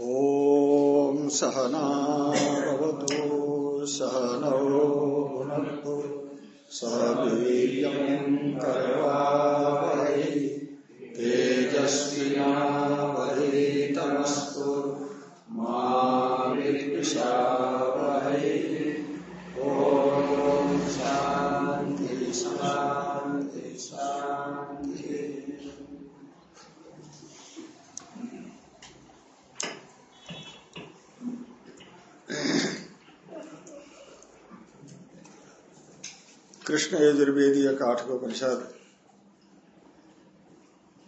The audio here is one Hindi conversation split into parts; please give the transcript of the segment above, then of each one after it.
ॐ सहनावतु सहनौ भुनक्तु सह वीर्यम् करवावहै तेजस्विनावधीतमस्तु मा विद्विषावहै ॐ शान्ति शान्ति शान्तिः। कृष्ण यजुर्वेदीय काठकोपनिषद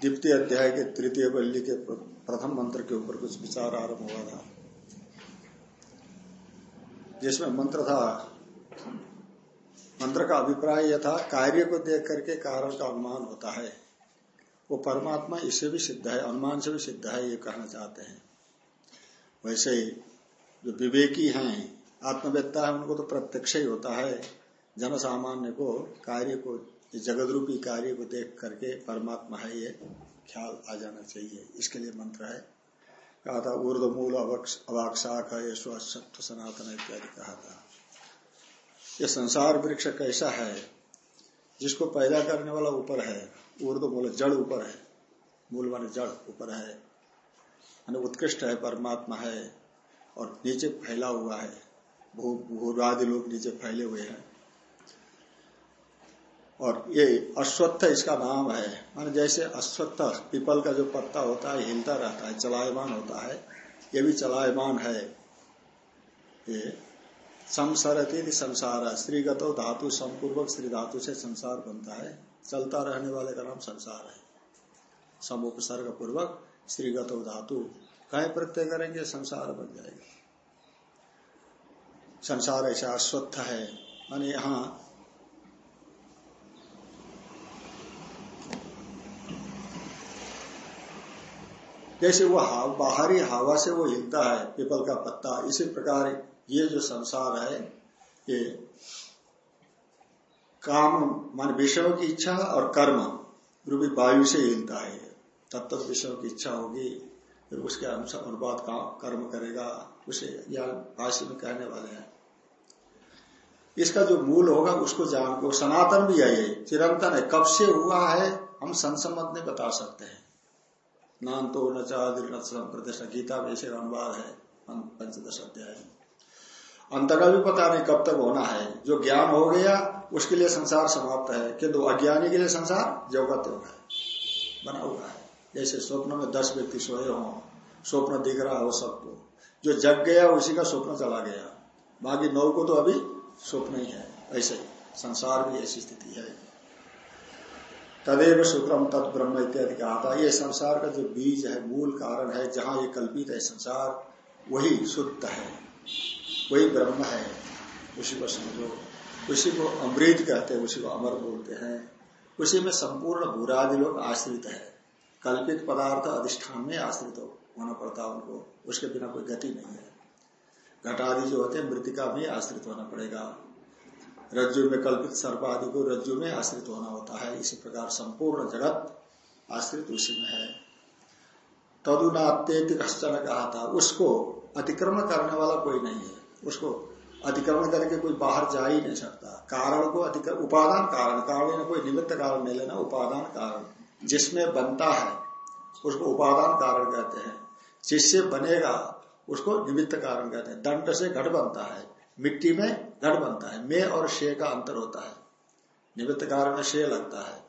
द्वितीय अध्याय के तृतीय बल्ली के प्रथम मंत्र के ऊपर कुछ विचार आरंभ हुआ था। जिसमें मंत्र था, मंत्र का अभिप्राय यह था, कार्य को देख करके कारण का अनुमान होता है। वो परमात्मा इससे भी सिद्ध है अनुमान से भी सिद्ध है, ये कहना चाहते हैं। वैसे जो विवेकी हैं, आत्मवेत्ता है, उनको तो प्रत्यक्ष ही होता है। जन सामान्य को कार्य को जगत रूपी कार्य को देख करके परमात्मा है, ये ख्याल आ जाना चाहिए। इसके लिए मंत्र है। कहा था ऊर्द मूल अवाक शाख है स्वत्व सनातन इत्यादि कहा था। ये संसार वृक्ष कैसा है? जिसको पैदा करने वाला ऊपर है ऊर्द मूल जड़ ऊपर है, मूल माने जड़ ऊपर है उत्कृष्ट है, परमात्मा है, और नीचे फैला हुआ है, भू, भूरादि लोग नीचे फैले हुए हैं। और ये अश्वत्थ इसका नाम है। मान जैसे अश्वत्थ पीपल का जो पत्ता होता है, हिलता रहता है, चलायमान होता है, ये भी चलायमान है। ये संसरती संसार है स्त्रीगत धातु समपूर्वक स्त्री धातु से संसार बनता है। चलता रहने वाले का नाम संसार है। सम उपसर्ग पूर्वक स्त्रीगत धातु, कहीं प्रत्यय करेंगे, संसार बन जाएगा। संसार ऐसा अश्वत्थ है। मानी यहाँ जैसे वो हाव, बाहरी हवा से वो हिलता है पीपल का पत्ता इसी प्रकार ये जो संसार है ये काम मान विषयों की इच्छा और कर्म रूपी वायु से हिलता है तब तक विषयों की इच्छा होगी फिर उसके अनुसार अनुपात का कर्म करेगा उसे या भाष्य में कहने वाले हैं। इसका जो मूल होगा उसको जान को सनातन भी है ये चिरंतन है। कब से हुआ है हम संसमत नहीं बता सकते हैं। नान तो न प्रतिष्ठा गीता में अनुवाद है पंचदश अध्याय अंत का भी पता नहीं कब तक होना है? जो ज्ञान हो गया, उसके लिए संसार समाप्त है। किंतु अज्ञानी के लिए संसार जौगत होगा है। बना हुआ है। जैसे स्वप्न में दस व्यक्ति सोए हों, स्वप्न दिख रहा हो सबको। जो जग गया, उसी का स्वप्न चला गया। बाकी नौ को तो अभी स्वप्न ही है। ऐसे ही, संसार भी ऐसी स्थिति है। तदेव शुक्रम तत् ब्रह्म इत्यादि कहा। था ये संसार का जो बीज है, मूल कारण है, जहाँ ये कल्पित है संसार, वही शुद्ध है। वही ब्रह्म है। उसी को समझो। उसी को अमृत कहते हैं, उसी को अमर बोलते हैं। उसी में संपूर्ण बुरादि लोग आश्रित है। कल्पित पदार्थ अधिष्ठान में आश्रित होना पड़ता उनको। उसके बिना कोई गति नहीं है। घटादि जो होते हैं, मृतिका भी आश्रित होना पड़ेगा। रज्जु में कल्पित सर्प आदि को रज्जु में आश्रित होना होता है। इसी प्रकार संपूर्ण जगत आश्रित उसी में है। तदुनात्यति कश्चन कहा था, उसको अतिक्रमण करने वाला कोई नहीं है। उसको अतिक्रमण करके कोई बाहर जा ही नहीं सकता। कारण को अतिक्रम उपादान कारण कारण ने कोई निमित्त कारण नहीं लेना, उपादान कारण। जिसमें बनता है, उसको उपादान कारण कहते हैं। जिससे बनेगा, उसको निमित्त कारण कहते हैं। दंड से घट बनता है। मिट्टी में घट बनता है। मे और शे का अंतर होता है। निमित्त कारण में शे लगता है।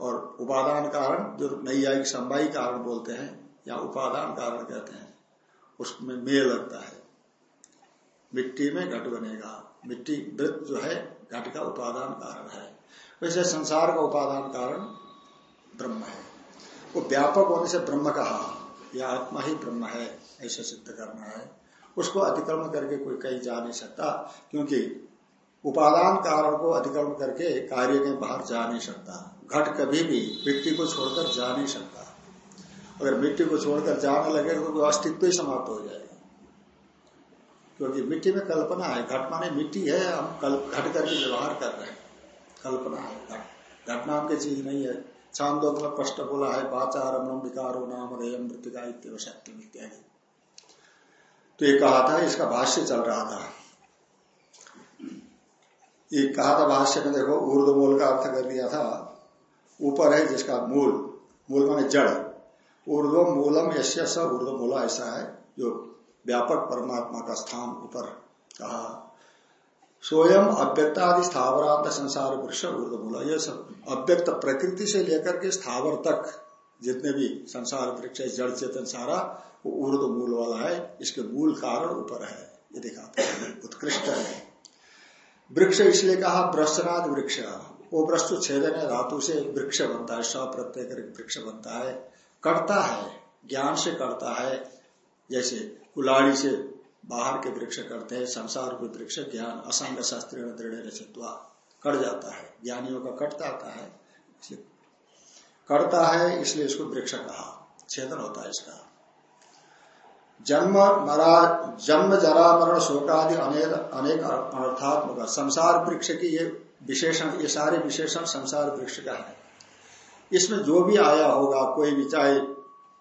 और उपादान कारण, जो नैयायिक संवाई कारण बोलते हैं, या उपादान कारण कहते हैं, उसमें मे लगता है। मिट्टी में घट बनेगा। मिट्टी वृत्त जो है, घट का उपादान कारण है। वैसे संसार का उपादान कारण ब्रह्म है। वो व्यापक होने से ब्रह्म कहा। यह आत्मा ही ब्रह्म है, ऐसे सिद्ध करना है। उसको अतिक्रमण करके कोई कहीं जा नहीं सकता, क्योंकि उपादान कारण को अतिक्रमण करके कार्य के बाहर जा नहीं सकता। घट कभी भी मिट्टी को छोड़कर जा नहीं सकता। अगर मिट्टी को छोड़कर जाने लगे तो अस्तित्व ही समाप्त हो जाएगा। क्योंकि मिट्टी में कल्पना है, घट माने मिट्टी है, हम घट करके व्यवहार कर रहे हैं। कल्पना है, घट घट नाम की चीज़ नहीं है। छांदो में स्पष्ट बोला है बाचारम विकारो नाम मृतिका इत्यादि तो ये कहा था, इसका भाष्य चल रहा था। ये कहा था भाष्य में देखो ऊर्द मूल का अर्थ कर दिया था। ऊपर है जिसका मूल मूल माने जड़। ऊर्ध्व मूलम यश्य स ऊर्ध्व मूला ऐसा है जो व्यापक परमात्मा का स्थान ऊपर कहा। स्वयं अव्यक्तादि स्थावरांत संसार वृक्ष ऊर्ध्व मूला यह सब अव्यक्त प्रकृति से लेकर के स्थावर तक जितने भी संसार वृक्ष जड़ चेतन सारा, वो ऊर्ध्व मूल वाला है, इसके मूल कारण ऊपर है। ये दिखाते हैं उत्कृष्ट है। वृक्ष इसलिए कहा वृक्षनाथ वृक्ष। वो वृक्ष छेदन है, धातु से वृक्ष बनता है स प्रत्येक वृक्ष बनता है। कटता है, ज्ञान से करता है। जैसे कुलाड़ी से बाहर के वृक्ष करते हैं, संसार के वृक्ष, ज्ञान, असंग, शास्त्रीय, दृढ़ कट जाता है, ज्ञानियों का कट जाता है। कटता है, इसलिए इसको वृक्ष कहा। छेदन होता है इसका। जन्म, मरा, जन्म जरा मरण शोकादि अनेक अनेक अनर्थात्मक संसार वृक्ष की ये विशेषण, ये सारे विशेषण संसार वृक्ष का है। इसमें जो भी आया होगा, कोई भी चाहे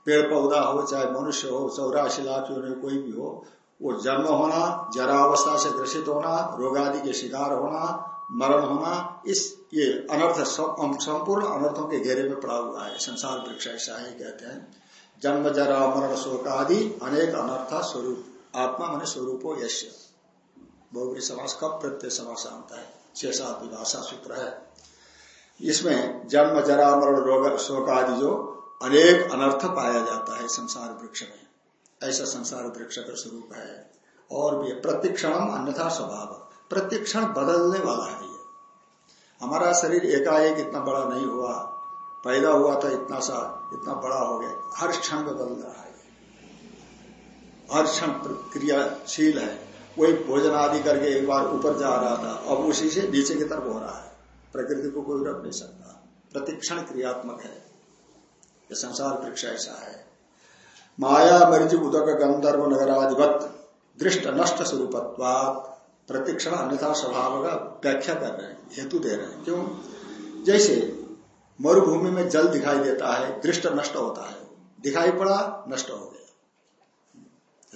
पेड़ पौधा हो, चाहे मनुष्य हो, चौरासी लाख कोई भी हो, वो जन्म होना जरा अवस्था से ग्रसित होना रोग आदि के शिकार होना मरण होना, इस ये अनर्थ संपूर्ण अनर्थों के घेरे में पड़ा हुआ है, संसार वृक्ष ऐसा है कहते हैं। जन्म, जरा, मरण, शोक आदि अनेक अनर्थ स्वरूप, आत्मा मन स्वरूपो यश बहुबरी समास कब प्रत्यय समास आता है सात विभाषा सूत्र है। इसमें जन्म, जरा, मरण, रोग, शोक आदि जो अनेक अनर्थ पाया जाता है संसार वृक्ष में, ऐसा संसार वृक्ष का स्वरूप है। और भी प्रतिक्षण अन्यथा स्वभाव। प्रतिक्षण बदलने वाला है ये। हमारा शरीर एकाएक इतना बड़ा नहीं हुआ, पैदा हुआ था इतना सा, इतना बड़ा हो गया। हर क्षण बदल रहा है। हर क्षण क्रियाशील है। वही भोजन आदि करके एक बार ऊपर जा रहा था, अब उसी से नीचे की तरफ़ हो रहा है। प्रकृति को कोई रख नहीं सकता। प्रतिक्षण क्रियात्मक है। ये संसार वृक्ष ऐसा है। माया मरिज उदक, गंधर्व नगराधिपत दृष्ट, नष्ट, स्वरूपत्वात। प्रतिक्षण अन्यथा स्वभाव का व्याख्या कर रहे हैं, हेतु दे रहे हैं। क्यों? जैसे मरुभूमि में जल दिखाई देता है, दृष्ट नष्ट होता है। दिखाई पड़ा, नष्ट हो गया।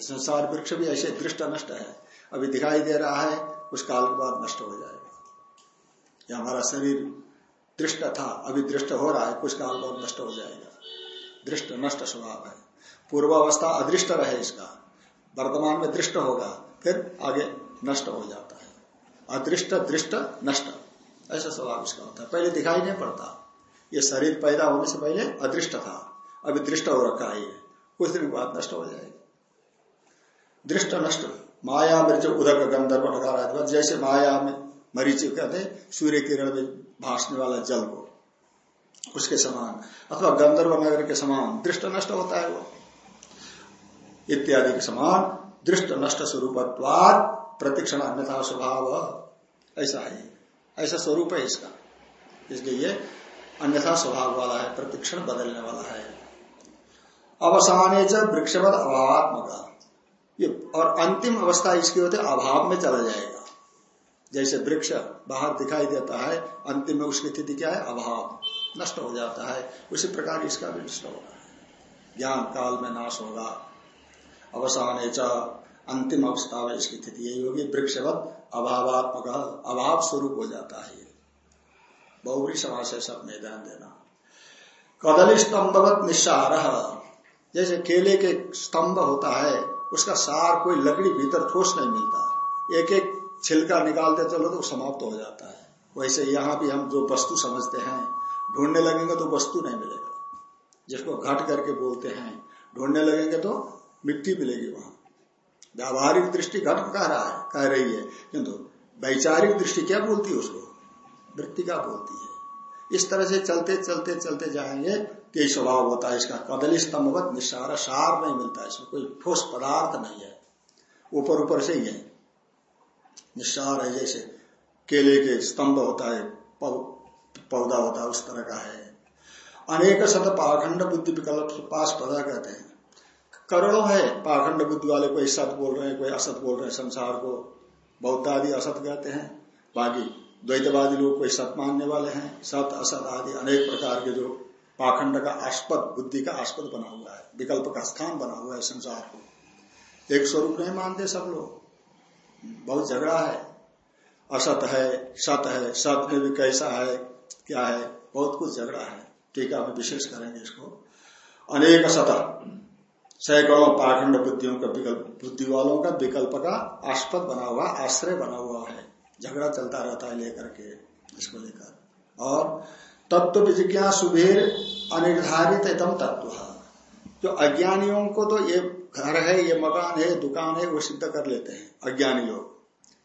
संसार वृक्ष भी ऐसे दृष्ट नष्ट है। अभी दिखाई दे रहा है कुछ काल के बाद नष्ट हो जाएगा। या हमारा शरीर दृष्ट था, अभी दृष्ट हो रहा है, कुछ काल बाद नष्ट हो जाएगा। दृष्ट नष्ट स्वभाव है। पूर्वावस्था अदृष्ट रहे इसका। वर्तमान में दृष्ट होगा, फिर आगे नष्ट हो जाता है। अदृष्ट, दृष्ट, नष्ट। ऐसा स्वभाव इसका होता है। पहले दिखाई नहीं पड़ता। ये शरीर पैदा होने से पहले अदृष्ट था। अभी दृष्ट हो रखा है कुछ दिन बाद नष्ट हो जाएगा। दृष्ट, नष्ट। माया मरीच उदक गंधर्व नकारा जैसे माया में मरीच कहते हैं, सूर्य किरण में भाषने वाला जल को, उसके समान। अथवा गंधर्व नगर के समान दृष्ट, नष्ट होता है वो। इत्यादि के समान दृष्ट, नष्ट स्वरूपत्वाद प्रतिक्षण अन्यथा स्वभाव। ऐसा है। ऐसा स्वरूप है इसका। इसलिए ये अन्यथा स्वभाव वाला है, प्रतिक्षण बदलने वाला है। अवसान वृक्षवत अभावात्मक। ये और अंतिम अवस्था इसकी होती है, अभाव में चला जाएगा। जैसे वृक्ष बाहर दिखाई देता है, अंतिम में उसकी स्थिति क्या है? अभाव। नष्ट हो जाता है। उसी प्रकार इसका भी नष्ट होगा। ज्ञान काल में नाश होगा। अवसान अंतिम अवस्था में इसकी स्थिति यही होगी, वृक्षवत अभावात्मक, अभाव स्वरूप हो जाता है बहुबरी समाज है सब में ध्यान देना। कदली स्तंभवत निस्सार। जैसे केले के स्तंभ होता है, उसका सार कोई लकड़ी भीतर ठोस नहीं मिलता। एक एक छिलका निकालते चलो तो समाप्त हो जाता है। वैसे यहाँ भी हम जो वस्तु समझते हैं, ढूँढने लगेंगे तो वस्तु नहीं मिलेगा। जिसको घट करके बोलते हैं, ढूँढने लगेंगे तो मिट्टी मिलेगी वहाँ। व्यावहारिक दृष्टि घट कह रहा है, कह रही है। किंतु वैचारिक दृष्टि क्या बोलती है उसको? वृत्ति का बोलती है? इस तरह से चलते चलते चलते जाएँगे, यही स्वभाव होता है इसका। कदली स्तंभवत निशार सार नहीं मिलता इसमें, कोई ठोस पदार्थ नहीं है। ऊपर ऊपर से है निशार है, जैसे केले के स्तंभ होता है पौधा होता है, उस तरह का है। अनेक शत पाखंड बुद्धि विकल्प पास पदा कहते हैं। करोड़ों है। पाखंड बुद्धि वाले कोई सत बोल रहे हैं, कोई असत बोल रहे हैं, संसार को बौद्ध आदि असत कहते हैं। बाकी द्वैतवादी लोग कोई सत मानने वाले हैं। सत, असत आदि अनेक प्रकार के जो पाखंड का आस्पद, बुद्धि का आस्पद बना हुआ है, विकल्प का स्थान बना हुआ है संसार को। एक स्वरूप नहीं मानते सब लोग। बहुत झगड़ा है। असत है, सत है, सत में भी कैसा है, क्या है, बहुत कुछ झगड़ा है। टीका में विशेष करेंगे इसको। अनेक सत सैकड़ों पाखंड बुद्धियों का विकल्प बुद्धि वालों का विकल्प का आस्पद बना हुआ, आश्रय बना हुआ है। झगड़ा चलता रहता है लेकर के इसको लेकर। और तत्व विजिज्ञा सुबेर अनिर्धारित एकदम तत्व। जो अज्ञानियों को तो ये घर है, ये मकान है, दुकान है, वो सिद्ध कर लेते हैं, अज्ञानी लोग।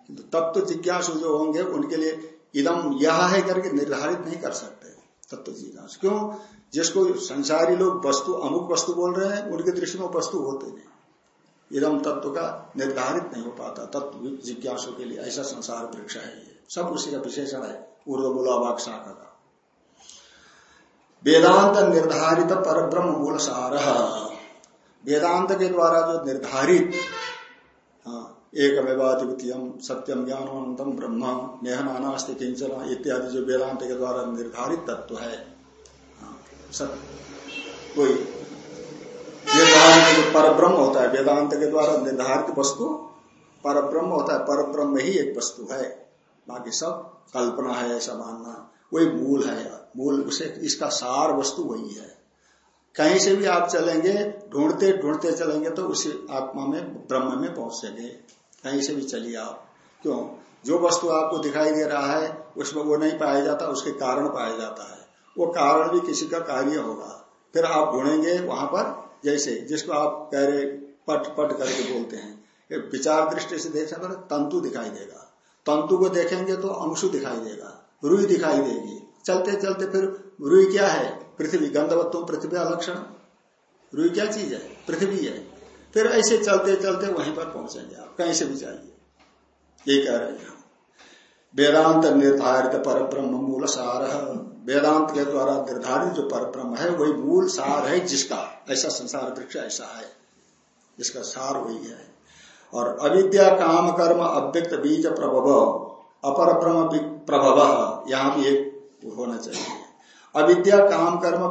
किंतु तत्व जिज्ञासु जो होंगे, उनके लिए इदम यह है करके निर्धारित नहीं कर सकते तत्व जिज्ञासु। क्यों? जिसको संसारी लोग वस्तु अमुक वस्तु बोल रहे हैं उनके दृष्टि में वस्तु होते नहीं। इदम तत्व का निर्धारित नहीं हो पाता तत्व जिज्ञासु के लिए ऐसा संसार वृक्ष है ये। सब उसी का विशेषण है ऊर्द मूलावाक शाखा का। वेदांत निर्धारित पर ब्रह्म मूल सार। वेदांत के द्वारा जो निर्धारित हाँ, एकमेवाद्वितीय सत्यम ज्ञानवंतम ब्रह्म नेहनानास्ति किंचन इत्यादि जो वेदांत के द्वारा निर्धारित तत्व है कोई वेदांत जो पर ब्रह्म होता है। वेदांत के द्वारा निर्धारित वस्तु पर ब्रह्म होता है। पर ब्रह्म ही एक वस्तु है। बाकी सब कल्पना है, ऐसा मानना। वही मूल है। मूल उसे इसका सार वस्तु वही है। कहीं से भी आप चलेंगे, ढूंढते ढूंढते चलेंगे तो उसी आत्मा में, ब्रह्म में पहुँचेंगे कहीं से भी चलिए आप। क्यों? जो वस्तु आपको दिखाई दे रहा है, उसमें वो नहीं पाया जाता, उसके कारण पाया जाता है। वो कारण भी किसी का कार्य होगा। फिर आप ढूंढेंगे वहाँ पर, जैसे, जिसको आप कह रहे पट पट करके बोलते हैं। विचार दृष्टि से देखें तो तंतु दिखाई देगा। तंतु को देखेंगे तो अंशु दिखाई देगा, रुई दिखाई देगी। चलते चलते फिर रुई क्या है? पृथ्वी गंधवत्व पृथ्वी लक्षण। रुई क्या चीज़ है? पृथ्वी है। फिर ऐसे चलते चलते वहीं पर पहुँचेंगे आप। कहीं से भी जाइए। ये कह रहे हैं। वेदांत निर्धारित पर ब्रह्म मूल सार वेदांत के द्वारा निर्धारित जो पर ब्रह्म है, वही मूल सार है जिसका, ऐसा संसार वृक्ष ऐसा है, जिसका सार वही है। और अविद्या, काम, कर्म, अव्यक्त, बीज, प्रभव अपर ब्रह्म प्रभव, यहाँ भी एक होना चाहिए। अविद्या, काम, कर्म,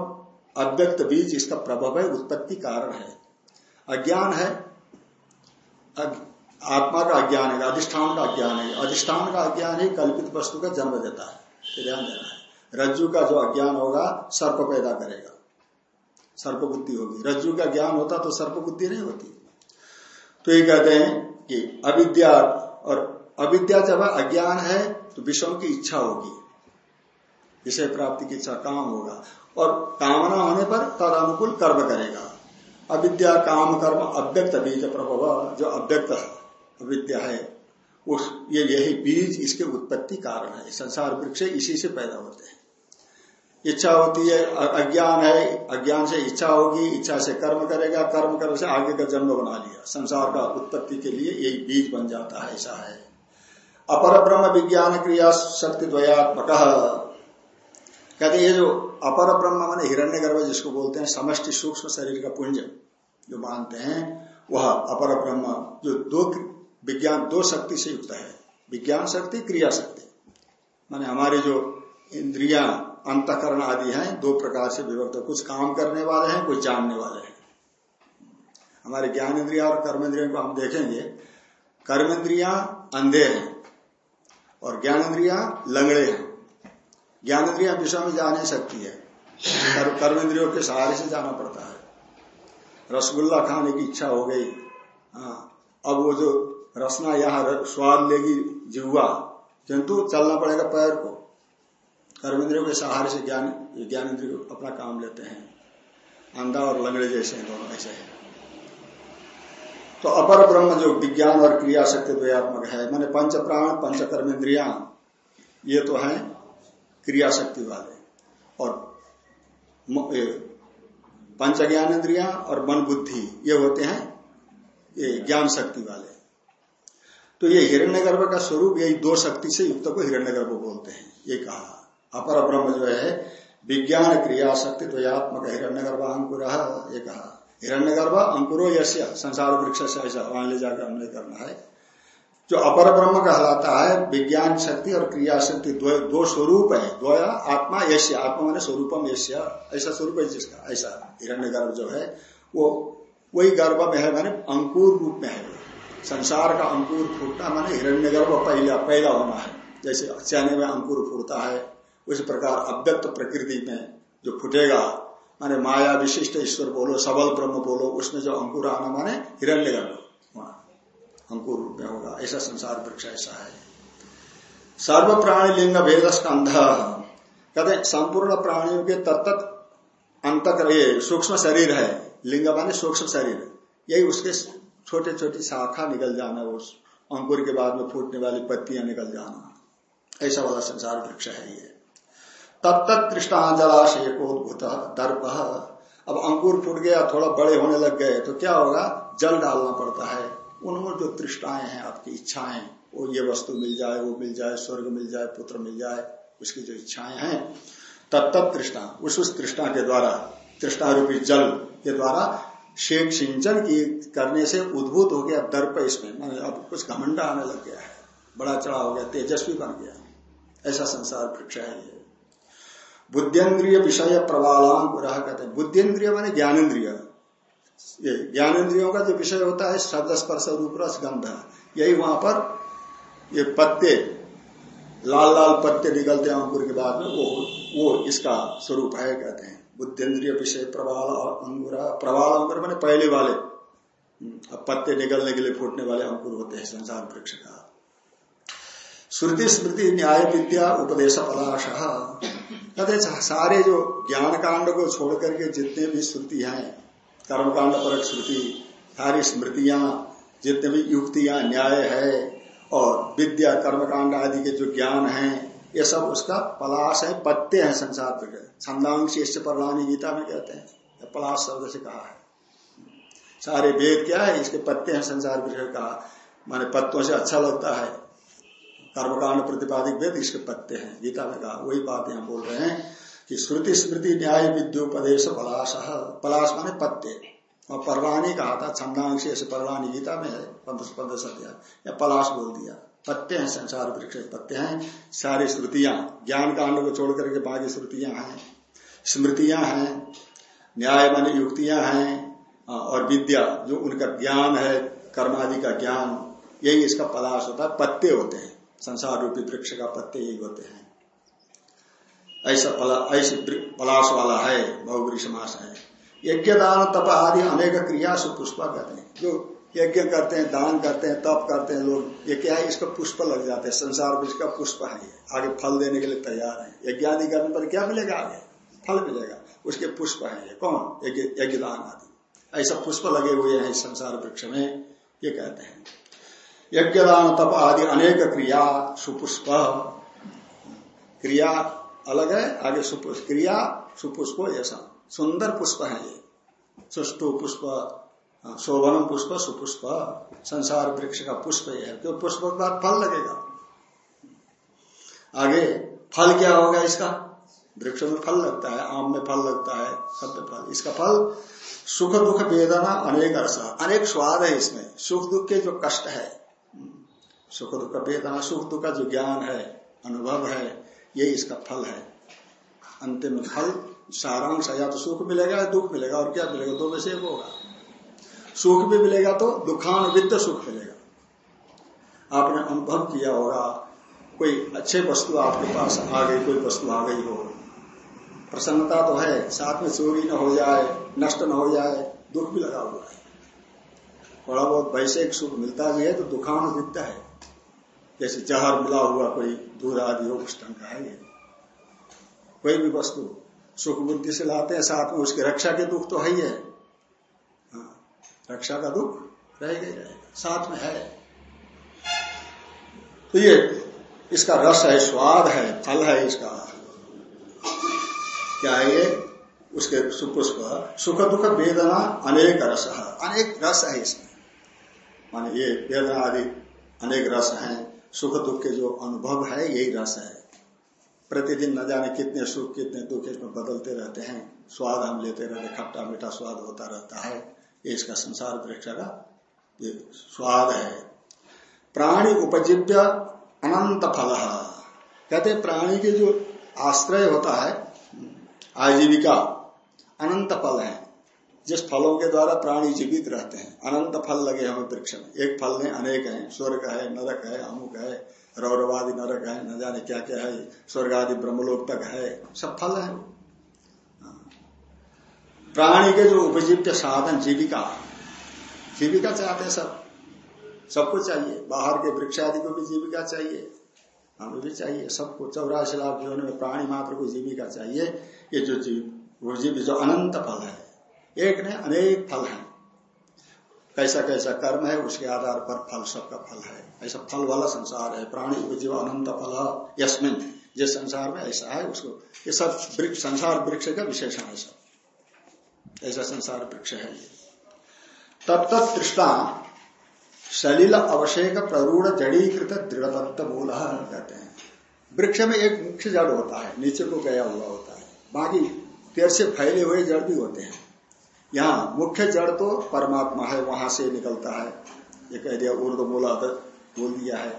अव्यक्त, बीज, इसका प्रभव है, उत्पत्ति कारण है। अज्ञान है आत्मा का अज्ञान है, अधिष्ठान का अज्ञान है। अधिष्ठान का अज्ञान ही कल्पित वस्तु का जन्म देता है ध्यान देना है। रज्जु का जो अज्ञान होगा, सर्प पैदा करेगा। सर्प बुद्धि होगी। रज्जु का ज्ञान होता तो सर्प बुद्धि नहीं होती। तो ये कहते हैं कि अविद्या और अविद्या जब अज्ञान है तो विषयों की इच्छा होगी। विषय प्राप्ति की इच्छा काम होगा। और कामना होने पर तद अनुकूल कर्म करेगा। अविद्या, काम, कर्म, अव्यक्त बीज प्रभव, जो अव्यक्त अविद्या है, उस ये यही बीज इसके उत्पत्ति कारण है। संसार वृक्ष इसी से पैदा होते हैं। इच्छा होती है अज्ञान है, अज्ञान से इच्छा होगी, इच्छा से कर्म करेगा, कर्म करने से आगे का जन्म बना लिया। संसार का उत्पत्ति के लिए यही बीज बन जाता है, ऐसा है। अपर ब्रह्म विज्ञान क्रिया शक्ति द्वयात्मक। कहते ये जो अपर ब्रह्म मान हिरण्य गर्भ जिसको बोलते हैं, समष्टि सूक्ष्म शरीर का पुंज जो मानते हैं, वह अपर ब्रह्म जो दो विज्ञान, दो शक्ति से युक्त है। विज्ञान शक्ति, क्रिया शक्ति। माने हमारे जो इंद्रिया अंतकरण आदि हैं, दो प्रकार से विभक्त कुछ काम करने वाले हैं, कुछ जानने वाले हैं। हमारे ज्ञान इंद्रिया और कर्म इंद्रिया को हम देखेंगे। कर्म इंद्रिया अंधे हैं और ज्ञान इंद्रिया लंगड़े हैं। ज्ञान इंद्रिया विषय में जा नहीं सकती है। कर्म इंद्रियों के सहारे से जाना पड़ता है। रसगुल्ला खाने की इच्छा हो गई। हाँ अब वो जो रसना यहाँ स्वाद लेगी जिहुआ किंतु चलना पड़ेगा पैर को। कर्मेंद्रियों के सहारे से ज्ञान ज्ञान इंद्रिय अपना काम लेते हैं। अंधा और लंगड़े जैसे हैं दोनों, ऐसे हैं। तो अपर ब्रह्म जो विज्ञान और क्रिया शक्ति द्वयात्मक है, मैंने पंच प्राण, पंच कर्मेंद्रिया, ये तो है क्रिया शक्ति वाले और पंच ज्ञान इंद्रिया और मन बुद्धि, ये होते हैं, ये ज्ञान शक्ति वाले तो ये हिरण्यगर्भ का स्वरूप, यही दो शक्ति से युक्त को हिरण्यगर्भ बोलते हैं, ये कहा। अपर ब्रह्म जो है विज्ञान क्रिया शक्ति द्वयात्मक हिरण्य गर्भ अंकुर हिरण्य गर्भ अंकुरो यश्य संसार वृक्ष से ऐसा वहाँ ले जाकर हमने करना है। जो अपर ब्रह्म कहलाता है विज्ञान शक्ति और क्रिया शक्ति दो, दो स्वरूप है। दो आत्मा यश्य आत्मा मैंने स्वरूपम यश्य ऐसा स्वरूप है जिसका ऐसा हिरण्य गर्भ जो है वो वही गर्भ में है माने अंकुर रूप में है। संसार का अंकुर फूटना माने हिरण्य गर्भ पहला पैदा होना है। जैसे चने में अंकुर फूटता है उस प्रकार अव्यक्त प्रकृति में जो फूटेगा, माने माया विशिष्ट ईश्वर बोलो, सबल ब्रह्म बोलो, उसमें जो अंकुर आना माने हिरण्य गर्भ अंकुर रूप में होगा। ऐसा संसार वृक्ष ऐसा है। सर्व प्राणी लिंग भेद स्कंध। कहते संपूर्ण प्राणियों के तत्त अंत सूक्ष्म शरीर है। लिंग माने सूक्ष्म शरीर। यही उसके छोटे छोटी शाखा निकल जाना, उस अंकुर के बाद में फूटने वाली पत्तियाँ निकल जाना। ऐसा वाला संसार वृक्ष है ये। तत्त कृष्णांजलाशय को उद्भूत दर्प। अब अंकुर फूट गया, थोड़ा बड़े होने लग गए तो क्या होगा? जल डालना पड़ता है। उनमें जो तृष्णाएँ हैं, आपकी इच्छाएँ, वो ये वस्तु मिल जाए, वो मिल जाए, स्वर्ग मिल जाए, पुत्र मिल जाए, उसकी जो इच्छाएँ हैं तत्त तृष्णा उस उस तृष्णा के द्वारा तृष्णा रूपी जल के द्वारा शेख सिंचन की करने से उद्भूत हो गया दर्प इसमें। मैंने अब कुछ घमंडा आने लग गया है, बड़ा चढ़ा हो गया, तेजस्वी बन गया ऐसा संसार वृक्ष है ये। बुद्धिन्द्रिय विषय प्रबालांकुरा कहते हैं। माने ज्ञानेन्द्रिय ये ज्ञानेन्द्रियों का जो विषय होता है, शब्द स्पर्श रूप रस गंध, यही वहाँ पर ये पत्ते, लाल लाल पत्ते निकलते हैं अंकुर के बाद में, वो वो इसका स्वरूप है कहते हैं। बुद्धिन्द्रिय विषय प्रबाल अंगुरा प्रबाल अंकुर मैंने पहले वाले। अब पत्ते निकलने के लिए फूटने वाले अंकुर होते हैं संसार वृक्ष का। श्रुति स्मृति न्याय विद्या उपदेश पलाश कहते सारे जो ज्ञान कांड को छोड़ करके जितने भी श्रुति हैं, कर्मकांड परक श्रुति, सारी स्मृतियाँ, जितने भी युक्तियाँ, न्याय है, और विद्या, कर्मकांड आदि के जो ज्ञान है, ये सब उसका पलाश है, पत्ते हैं संसार पर छंदांश परलानी गीता में कहते हैं पलाश शब्द से कहा है। सारे वेद क्या है, इसके पत्ते हैं संसार पर कहा। माने पत्तों से अच्छा लगता है। कर्मकांड प्रतिपादिक वेद इसके पत्ते हैं। गीता में कहा वही बात यहाँ बोल रहे हैं कि श्रुति स्मृति न्याय विद्योपदेश पलाश। पलाश माने पत्ते। और परवानी कहा था, छंदांश ऐसे परवानी गीता में है, पंद्रह अध्याय या पलाश बोल दिया। पत्ते हैं, संसार वृक्ष पत्ते हैं। सारी श्रुतियाँ ज्ञान कांड को छोड़ करके बाकी श्रुतियाँ हैं। स्मृतियाँ हैं, न्याय माने युक्तियाँ हैं, और विद्या, जो उनका ज्ञान है, कर्मादि का ज्ञान, यही इसका पलाश होता है। पत्ते होते हैं। संसार रूपी वृक्ष का पत्ते यही होते हैं। ऐसा पला ऐसे पलाश वाला है बहुग्री समास है। यज्ञ, दान, तप आदि अनेक क्रिया से पुष्प कहते हैं। जो यज्ञ करते हैं, दान करते हैं, तप करते हैं लोग, ये क्या है? इसका पुष्प लग जाते हैं। संसार वृक्ष का पुष्प है। आगे फल देने के लिए तैयार है। यज्ञ आदि करने पर क्या मिलेगा आगे? फल मिलेगा। उसके पुष्प है ये। कौन? यज्ञ दान आदि। ऐसा पुष्प लगे हुए हैं संसार वृक्ष में, ये कहते हैं। यज्ञदान तप आदि अनेक क्रिया, सुपुष्प। क्रिया अलग है, आगे सुपुष्प। क्रिया, सुपुष्प ऐसा सुंदर पुष्प है ये। सुष्टु पुष्प शोभन पुष्प, सुपुष्प। संसार वृक्ष का पुष्प यह है, क्यों? पुष्प के बाद फल लगेगा। आगे, फल क्या होगा इसका? वृक्ष में फल लगता है, आम में फल लगता है सब में फल। इसका फल सुख दुख वेदना, अनेक रस अनेक स्वाद है इसमें। सुख दुख के जो कष्ट है सुख दुख वेदना, सुख दुख का जो ज्ञान है, अनुभव है, ये इसका फल है। अंतिम फल, सारांश या तो सुख मिलेगा या दुख मिलेगा, और क्या मिलेगा? दो में से एक होगा। सुख भी मिलेगा तो दुखानुविद्ध सुख मिलेगा। आपने अनुभव किया होगा, कोई अच्छे वस्तु आपके पास आ गई, कोई वस्तु आ गई हो। प्रसन्नता तो है, साथ में चोरी न हो जाए, नष्ट न हो जाए, दुख भी लगा हुआ है। थोड़ा बहुत वैसे सुख मिलता भी है तो दुखानुविद्ध है। जैसे जहर मिला हुआ कोई दूध आदि हो उस ढंग का है ये। कोई भी वस्तु सुख बुद्धि से लाते हैं साथ में उसकी रक्षा के दुख तो है ही है। हाँ, रक्षा का दुख रहेगा ही रहेगा साथ में है। तो ये इसका रस है स्वाद है फल है इसका। क्या है ये? उसके सुपुष्प सुख दुख वेदना अनेक रस है अनेक रस है इसमें। माने ये वेदना आदि अनेक रस हैं। सुख दुख के जो अनुभव है, यही रस है। प्रतिदिन न जाने कितने सुख, कितने दुख इसमें बदलते रहते हैं। स्वाद हम लेते रहते खट्टा मीठा स्वाद होता रहता है। ये इसका संसार वृक्ष का स्वाद है। प्राणी उपजीव्य अनंत फल कहते प्राणी के जो आश्रय होता है, आजीविका, अनंत फल है। जिस फलों के द्वारा प्राणी जीवित रहते हैं, अनंत फल लगे हमें वृक्ष में। एक फल नहीं अनेक हैं, स्वर्ग है, नरक है, अमुक है, रौरवादी नरक है, न जाने क्या क्या है स्वर्ग आदि ब्रह्मलोक तक है, सब फल है। प्राणी के जो उपजीव्य साधन, जीविका जीविका चाहते हैं सब। सबको चाहिए। बाहर के वृक्ष आदि को भी जीविका चाहिए। हमें भी चाहिए सबको चौरासी लाख जीवन में प्राणी मात्र को जीविका चाहिए। ये जो जीव जीव, जो अनंत फल है। एक ने अनेक फल है। कैसा कैसा कर्म है, उसके आधार पर फल सबका फल है। ऐसा फल वाला संसार है, प्राणी, उपजीव, अनंत फल यशमिन जिस संसार में ऐसा है, उसको, ये सब संसार वृक्ष का विशेषण है सब। ऐसा संसार वृक्ष है ये। तत्त तृष्णा सलील अवशेक प्ररूढ़ जड़ीकृत दृढ़दत्त मूल कहते हैं। वृक्ष में एक मुख्य जड़ होता है, नीचे को गया हुआ होता है। बाकी पेड़ से फैले हुए जड़ भी होते हैं। यहाँ मुख्य जड़ तो परमात्मा है, वहाँ से निकलता है। ये कह दिया उर्द मूला बोल दिया है।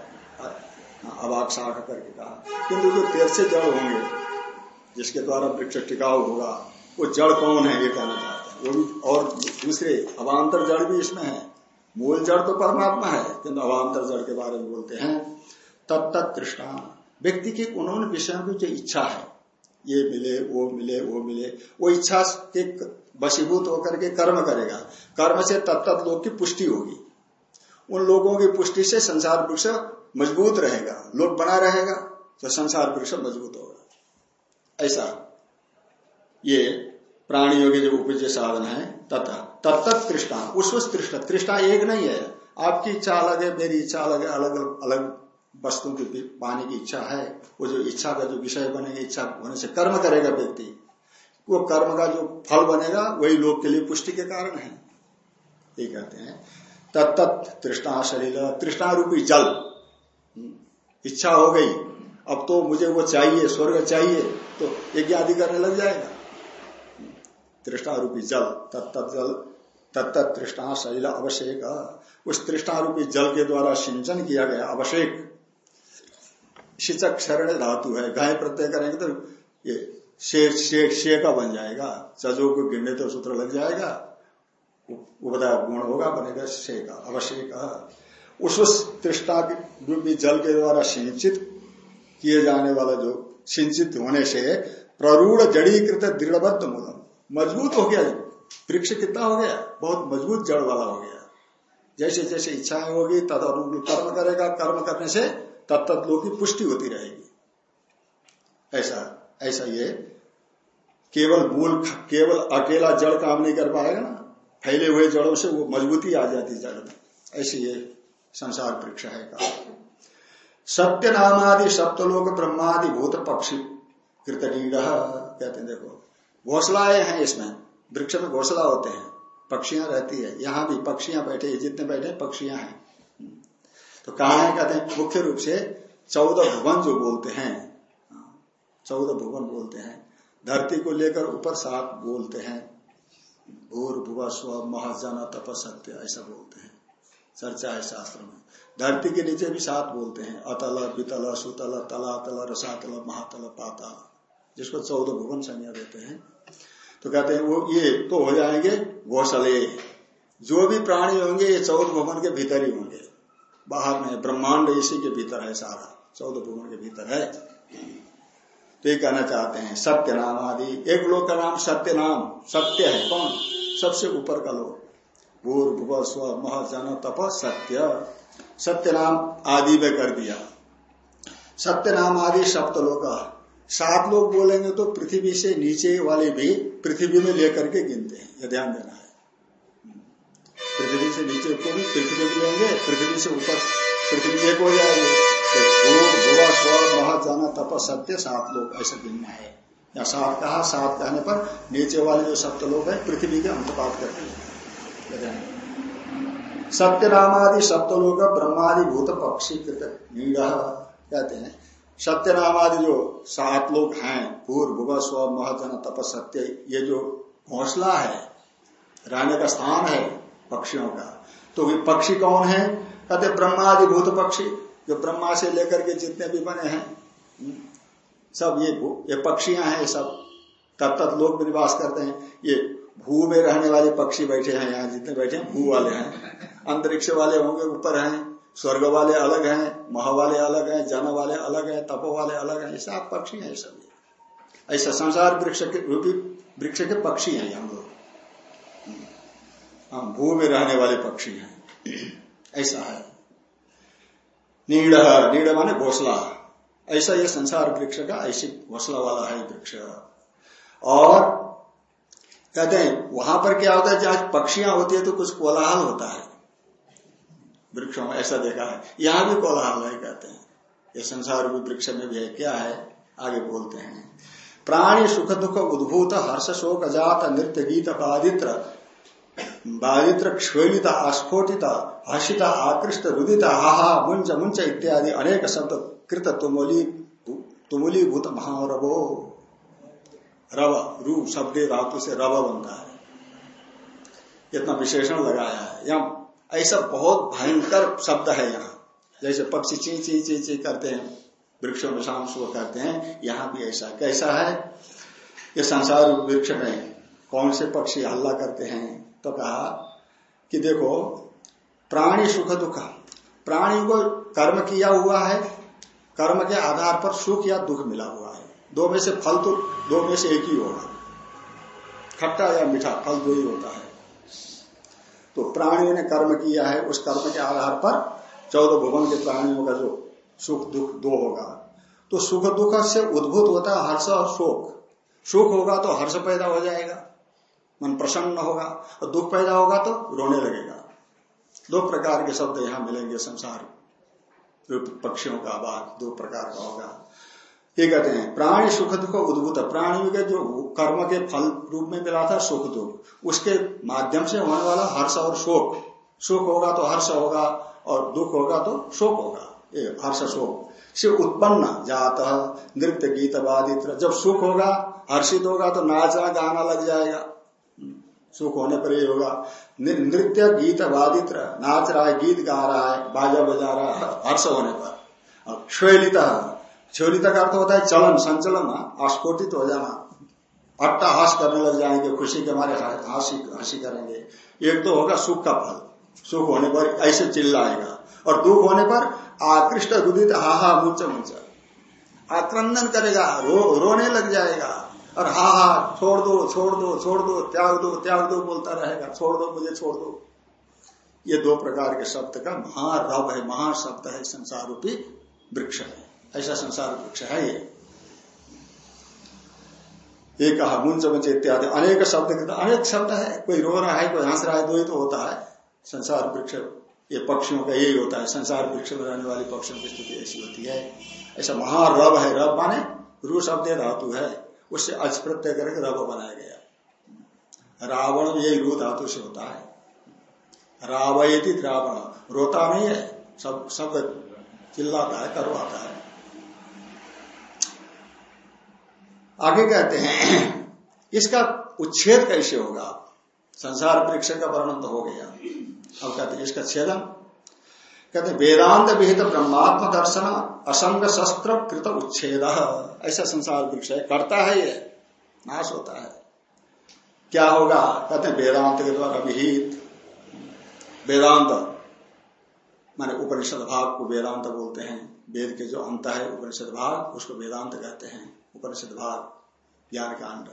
अबाक शाख करके कहा। किंतु जो पेड़ से जड़ होंगे, जिसके द्वारा वृक्ष टिकाऊ होगा, वो जड़ कौन है, ये कहना चाहते हैं। वो भी और दूसरे, अवान्तर जड़ भी इसमें है। मूल जड़ तो परमात्मा है, किंतु अवान्तर जड़ के बारे में बोलते हैं। तब तक तृष्णा। व्यक्ति की उन्होंने विषय की जो इच्छा है, ये मिले, वो मिले वो मिले। वो इच्छा के वशीभूत होकर के कर्म करेगा। कर्म से तत्त लोग की पुष्टि होगी। उन लोगों की पुष्टि से संसार वृक्ष मज़बूत रहेगा। लोग बना रहेगा तो संसार वृक्ष मज़बूत होगा। ऐसा ये प्राणियों के जो उपज साधन है, तथा तत्त तृष्णा, उस तृष्णा तृष्णा एक नहीं है। आपकी इच्छा अलग है, मेरी इच्छा अलग है, अलग अलग वस्तु की पाने की इच्छा है। वो जो इच्छा का जो विषय बनेगा, इच्छा होने से कर्म करेगा व्यक्ति। वो कर्म का जो फल बनेगा, वही लोग के लिए पुष्टि के कारण है। ये कहते हैं। तत्त तृष्णा शरीर, तृष्णा रूपी जल। इच्छा हो गई, अब तो मुझे वो चाहिए, स्वर्ग चाहिए तो यज्ञ आदि करने लग जाएगा। तृष्णा रूपी जल तत्त जल तत्त तृष्णा शैल अभिषेक उस तृष्णा रूपी जल के द्वारा सिंचन किया गया अभिषेक शिचक शरण धातु है, गाय प्रत्यय करेंगे तो ये शेख शेख शे का बन जाएगा। चजो को गिरने तो सूत्र लग जाएगा। उपदा गुण होगा, बनेगा शे का अवश्य उस तृष्णा रूपी जल के द्वारा सिंचित किए जाने वाला जो, सिंचित होने से प्ररूढ़ जड़ीकृत दृढ़बद्ध मूलम। मज़बूत हो गया वृक्ष कितना हो गया? बहुत मज़बूत जड़ वाला हो गया। जैसे जैसे इच्छाएँ होगी, तद कर्म करेगा। कर्म करने से तब तक लोग की पुष्टि होती रहेगी। ऐसा ऐसा ये केवल मूल केवल अकेला जड़ काम नहीं कर पाएगा ना। फैले हुए जड़ों से वो मजबूती आ जाती जड़ में। ऐसे ये संसार वृक्ष है का सत्य नामादि, सप्तलोक ब्रह्मादि, भूत पक्षी कृतनीड कहते देखो। घोसलाए हैं इसमें। वृक्ष में घोसला होते हैं। पक्षियाँ रहती है। यहाँ भी पक्षियाँ बैठे जितने बैठे पक्षियाँ हैं। तो कहा है कहते हैं? मुख्य रूप से चौदह भुवन जो बोलते हैं। चौदह भुवन बोलते हैं। धरती को लेकर ऊपर सात बोलते हैं। भूर, भुवा, स्व, महाजन तप सत्य ऐसा बोलते हैं। चर्चा है शास्त्र में। धरती के नीचे भी सात बोलते हैं। अतल बितल सुतल, तला, तल, रसातल, महातल, पाताल, जिसको चौदह भुवन संज्ञा देते हैं। तो कहते हैं, वो ये तो हो जाएँगे घोसले जो भी प्राणी होंगे, ये चौदह भवन के भीतर ही होंगे। बाहर में ब्रह्मांड इसी के भीतर है सारा। चौदह भवन के भीतर है। तो ये कहना चाहते हैं, सत्य नाम आदि। एक लोग का नाम सत्य नाम, सत्य है कौन? सबसे ऊपर का लोग भूर भुव स्व मह, जन, तप, सत्य। सत्य नाम आदि में कर दिया। सत्य नाम आदि सप्त लोग सात लोग बोलेंगे तो पृथ्वी से नीचे वाले भी पृथ्वी में लेकर के गिनते हैं। यह ध्यान देना है। पृथ्वी से नीचे को भी पृथ्वी में लेंगे, पृथ्वी से ऊपर, पृथ्वी एक हो जाएँगे। तो स्व महाजाना तप सत्य, सात लोग, ऐसा गिनना है। या सात कहा, सात कहने पर नीचे वाले जो सप्त लोग है, पृथ्वी के अंतपात करते हैं। सत्य नामादि सप्तलोक ब्रह्मादि भूत पक्षी कृत कहते हैं। सत्य नाम आदि जो सात लोग हैं पूर्व भुव स्व महजन तप सत्य, ये जो घोसला है, रहने का स्थान है पक्षियों का तो ये पक्षी कौन है? कहते ब्रह्मादि भूत पक्षी। जो ब्रह्मा से लेकर के जितने भी बने हैं सब ये ये पक्षियाँ हैं सब। तब तक लोग निवास करते हैं। ये भू में रहने वाले पक्षी बैठे हैं, यहाँ जितने बैठे हैं, भू वाले हैं। अंतरिक्ष वाले होंगे, ऊपर हैं। स्वर्ग वाले अलग हैं, मह वाले अलग हैं, जन वाले अलग हैं, तपो वाले अलग हैं। ऐसा पक्षी हैं सभी ऐसा संसार वृक्ष के रूपी, वृक्ष के पक्षी हैं हम लोग। हम भू में रहने वाले पक्षी हैं। ऐसा है। नीड़ नीड़ माने घोसला। ऐसा ये संसार वृक्ष का ऐसी घोसला वाला है वृक्ष। और कहते हैं, वहाँ पर क्या होता है, जहाँ पक्षियाँ होती है तो कुछ कोलाहल होता है। वृक्षों में ऐसा देखा है। यहाँ भी कोलाहल है, कहते हैं। ये संसार वृक्ष में भी है, क्या है? आगे बोलते हैं। प्राणी सुख दुख उद्भूत, हर्ष शोक जात नृत्य, गीत बादित्र बादित्र क्षोलित, आस्फोटित हर्षित आकृष्ट, रुदित, हाहा मुंच मुंच इत्यादि अनेक शब्द कृत तुमोली, तुमुली भूत महारवो रव, रू शब्द धातु से रव बनता है। इतना विशेषण लगाया है। यहाँ ऐसा बहुत भयंकर शब्द है यहाँ। जैसे पक्षी ची ची ची ची करते हैं, वृक्षों में शाम सुबह करते हैं, यहाँ भी ऐसा। कैसा है? ये संसार वृक्ष में कौन से पक्षी हल्ला करते हैं? तो कहा कि देखो, प्राणी सुख दुख। प्राणी को कर्म किया हुआ है, कर्म के आधार पर सुख या दुख मिला हुआ है। दो में से फल तो दो में से एक ही होगा। खट्टा या मीठा फल दो ही होता है। तो प्राणियों ने कर्म किया है, उस कर्म के आधार पर चौदह भुवन के प्राणियों का जो सुख दुख दो होगा। तो सुख दुख से उद्भूत होता है हर्ष और शोक। सुख होगा तो हर्ष पैदा हो जाएगा। मन प्रसन्न होगा और दुख पैदा होगा तो रोने लगेगा। दो प्रकार के शब्द यहाँ मिलेंगे संसार पक्षियों का आवाज़, दो प्रकार का होगा। ये कहते हैं, प्राणी सुख दुख उद्भूत, प्राणी के जो कर्म के फल रूप में मिला था, सुख दुख। उसके माध्यम से होने वाला हर्ष और शोक। सुख होगा तो हर्ष होगा और दुख होगा तो शोक होगा। ये हर्ष शोक। से उत्पन्न, जात, नृत्य, गीत वादित जब सुख होगा, हर्षित होगा तो नाचना, गाना लग जाएगा। सुख होने पर ये होगा नृत्य गीत वादित नाच रहा है गीत गा रहा है बाजा बजा रहा है हर्ष होने पर। और श्वेलित श्वेलित का अर्थ होता है चलन, संचलन, आस्फोटित हो जाना। अट्टाहास करने लग जाएँगे, खुशी के मारे हँसी हँसी करेंगे। एक तो होगा सुख का फल। सुख होने पर ऐसे चिल्लाएगा। और दुख होने पर आकृष्ट रुदित हाहा, मुंच मुंच। आक्रंदन करेगा, रो रोने लग जाएगा। और हा हा, छोड़ दो छोड़ दो छोड़ दो, त्याग दो त्याग दो बोलता रहेगा, छोड़ दो, मुझे छोड़ दो। ये दो प्रकार के शब्द का महारव है, महाशब्द है संसार रूपी वृक्ष है। ऐसा संसार वृक्ष है ये। ये कहा मुंच मुंच इत्यादि। अनेक शब्द अनेक शब्द है। कोई रो रहा है, कोई हंस रहा है, दो ही तो होता है। संसार वृक्ष, ये पक्षियों का यही होता है। संसार वृक्ष में रहने वाली पक्षियों की स्थिति ऐसी होती है। ऐसा महारव है। रव माने रू शब्द, धातु है। उससे अच प्रत्यय करके रव बनाया गया। रावण यही रू धातु से होता है। रावयती रावण रोता नहीं है। सब सब चिल्लाता है, करवाता है। आगे कहते हैं, इसका उच्छेद कैसे होगा? संसार वृक्ष का वर्णन तो हो गया। अब कहते हैं इसका छेदन। कहते वेदांत विहित ब्रह्मात्म दर्शन, असंग शस्त्र कृत उच्छेद। ऐसा संसार वृक्ष है, करता है ये, नाश होता है। क्या होगा? कहते हैं, वेदांत के द्वारा विहित। वेदांत, माने उपनिषद भाग को वेदांत बोलते हैं। वेद के जो अंत है, उपनिषद भाग, उसको वेदांत कहते हैं। उपनिषद भाग, ज्ञान कांड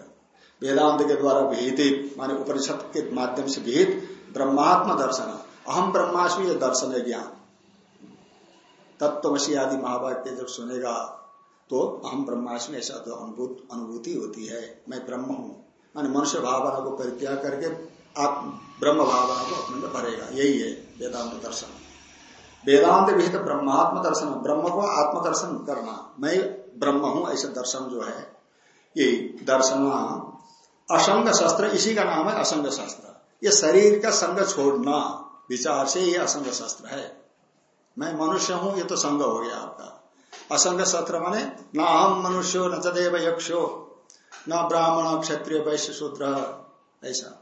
वेदांत के द्वारा विहित माने उपनिषद के माध्यम से विहित ब्रह्मात्म दर्शन। अहम ब्रह्मास्मि ये दर्शन है ज्ञान। तत्वशी आदि महावाक्य जब सुनेगा तो अहम ब्रह्मास्मि ऐसा तो अनुभूत होती है। मैं ब्रह्म हूँ। माने मनुष्य भावना को परित्याग करके आप ब्रह्म भावना को अपने में भरेगा। यही है वेदांत दर्शन। वेदांत विहित ब्रह्मात्म दर्शन। ब्रह्म को आत्मदर्शन करना। मैं ब्रह्म हूँ, ऐसे दर्शन जो है यही दर्शन। असंग शास्त्र, इसी का नाम है असंग शास्त्र। ये शरीर का संग छोड़ना, विचार से ये असंग शास्त्र है। मैं मनुष्य हूँ, ये तो संग हो गया आपका। असंग शस्त्र माने, न हम मनुष्यो, न चदेव यक्षो, न ब्राह्मण क्षत्रिय वैश्य सूत्र ऐसा।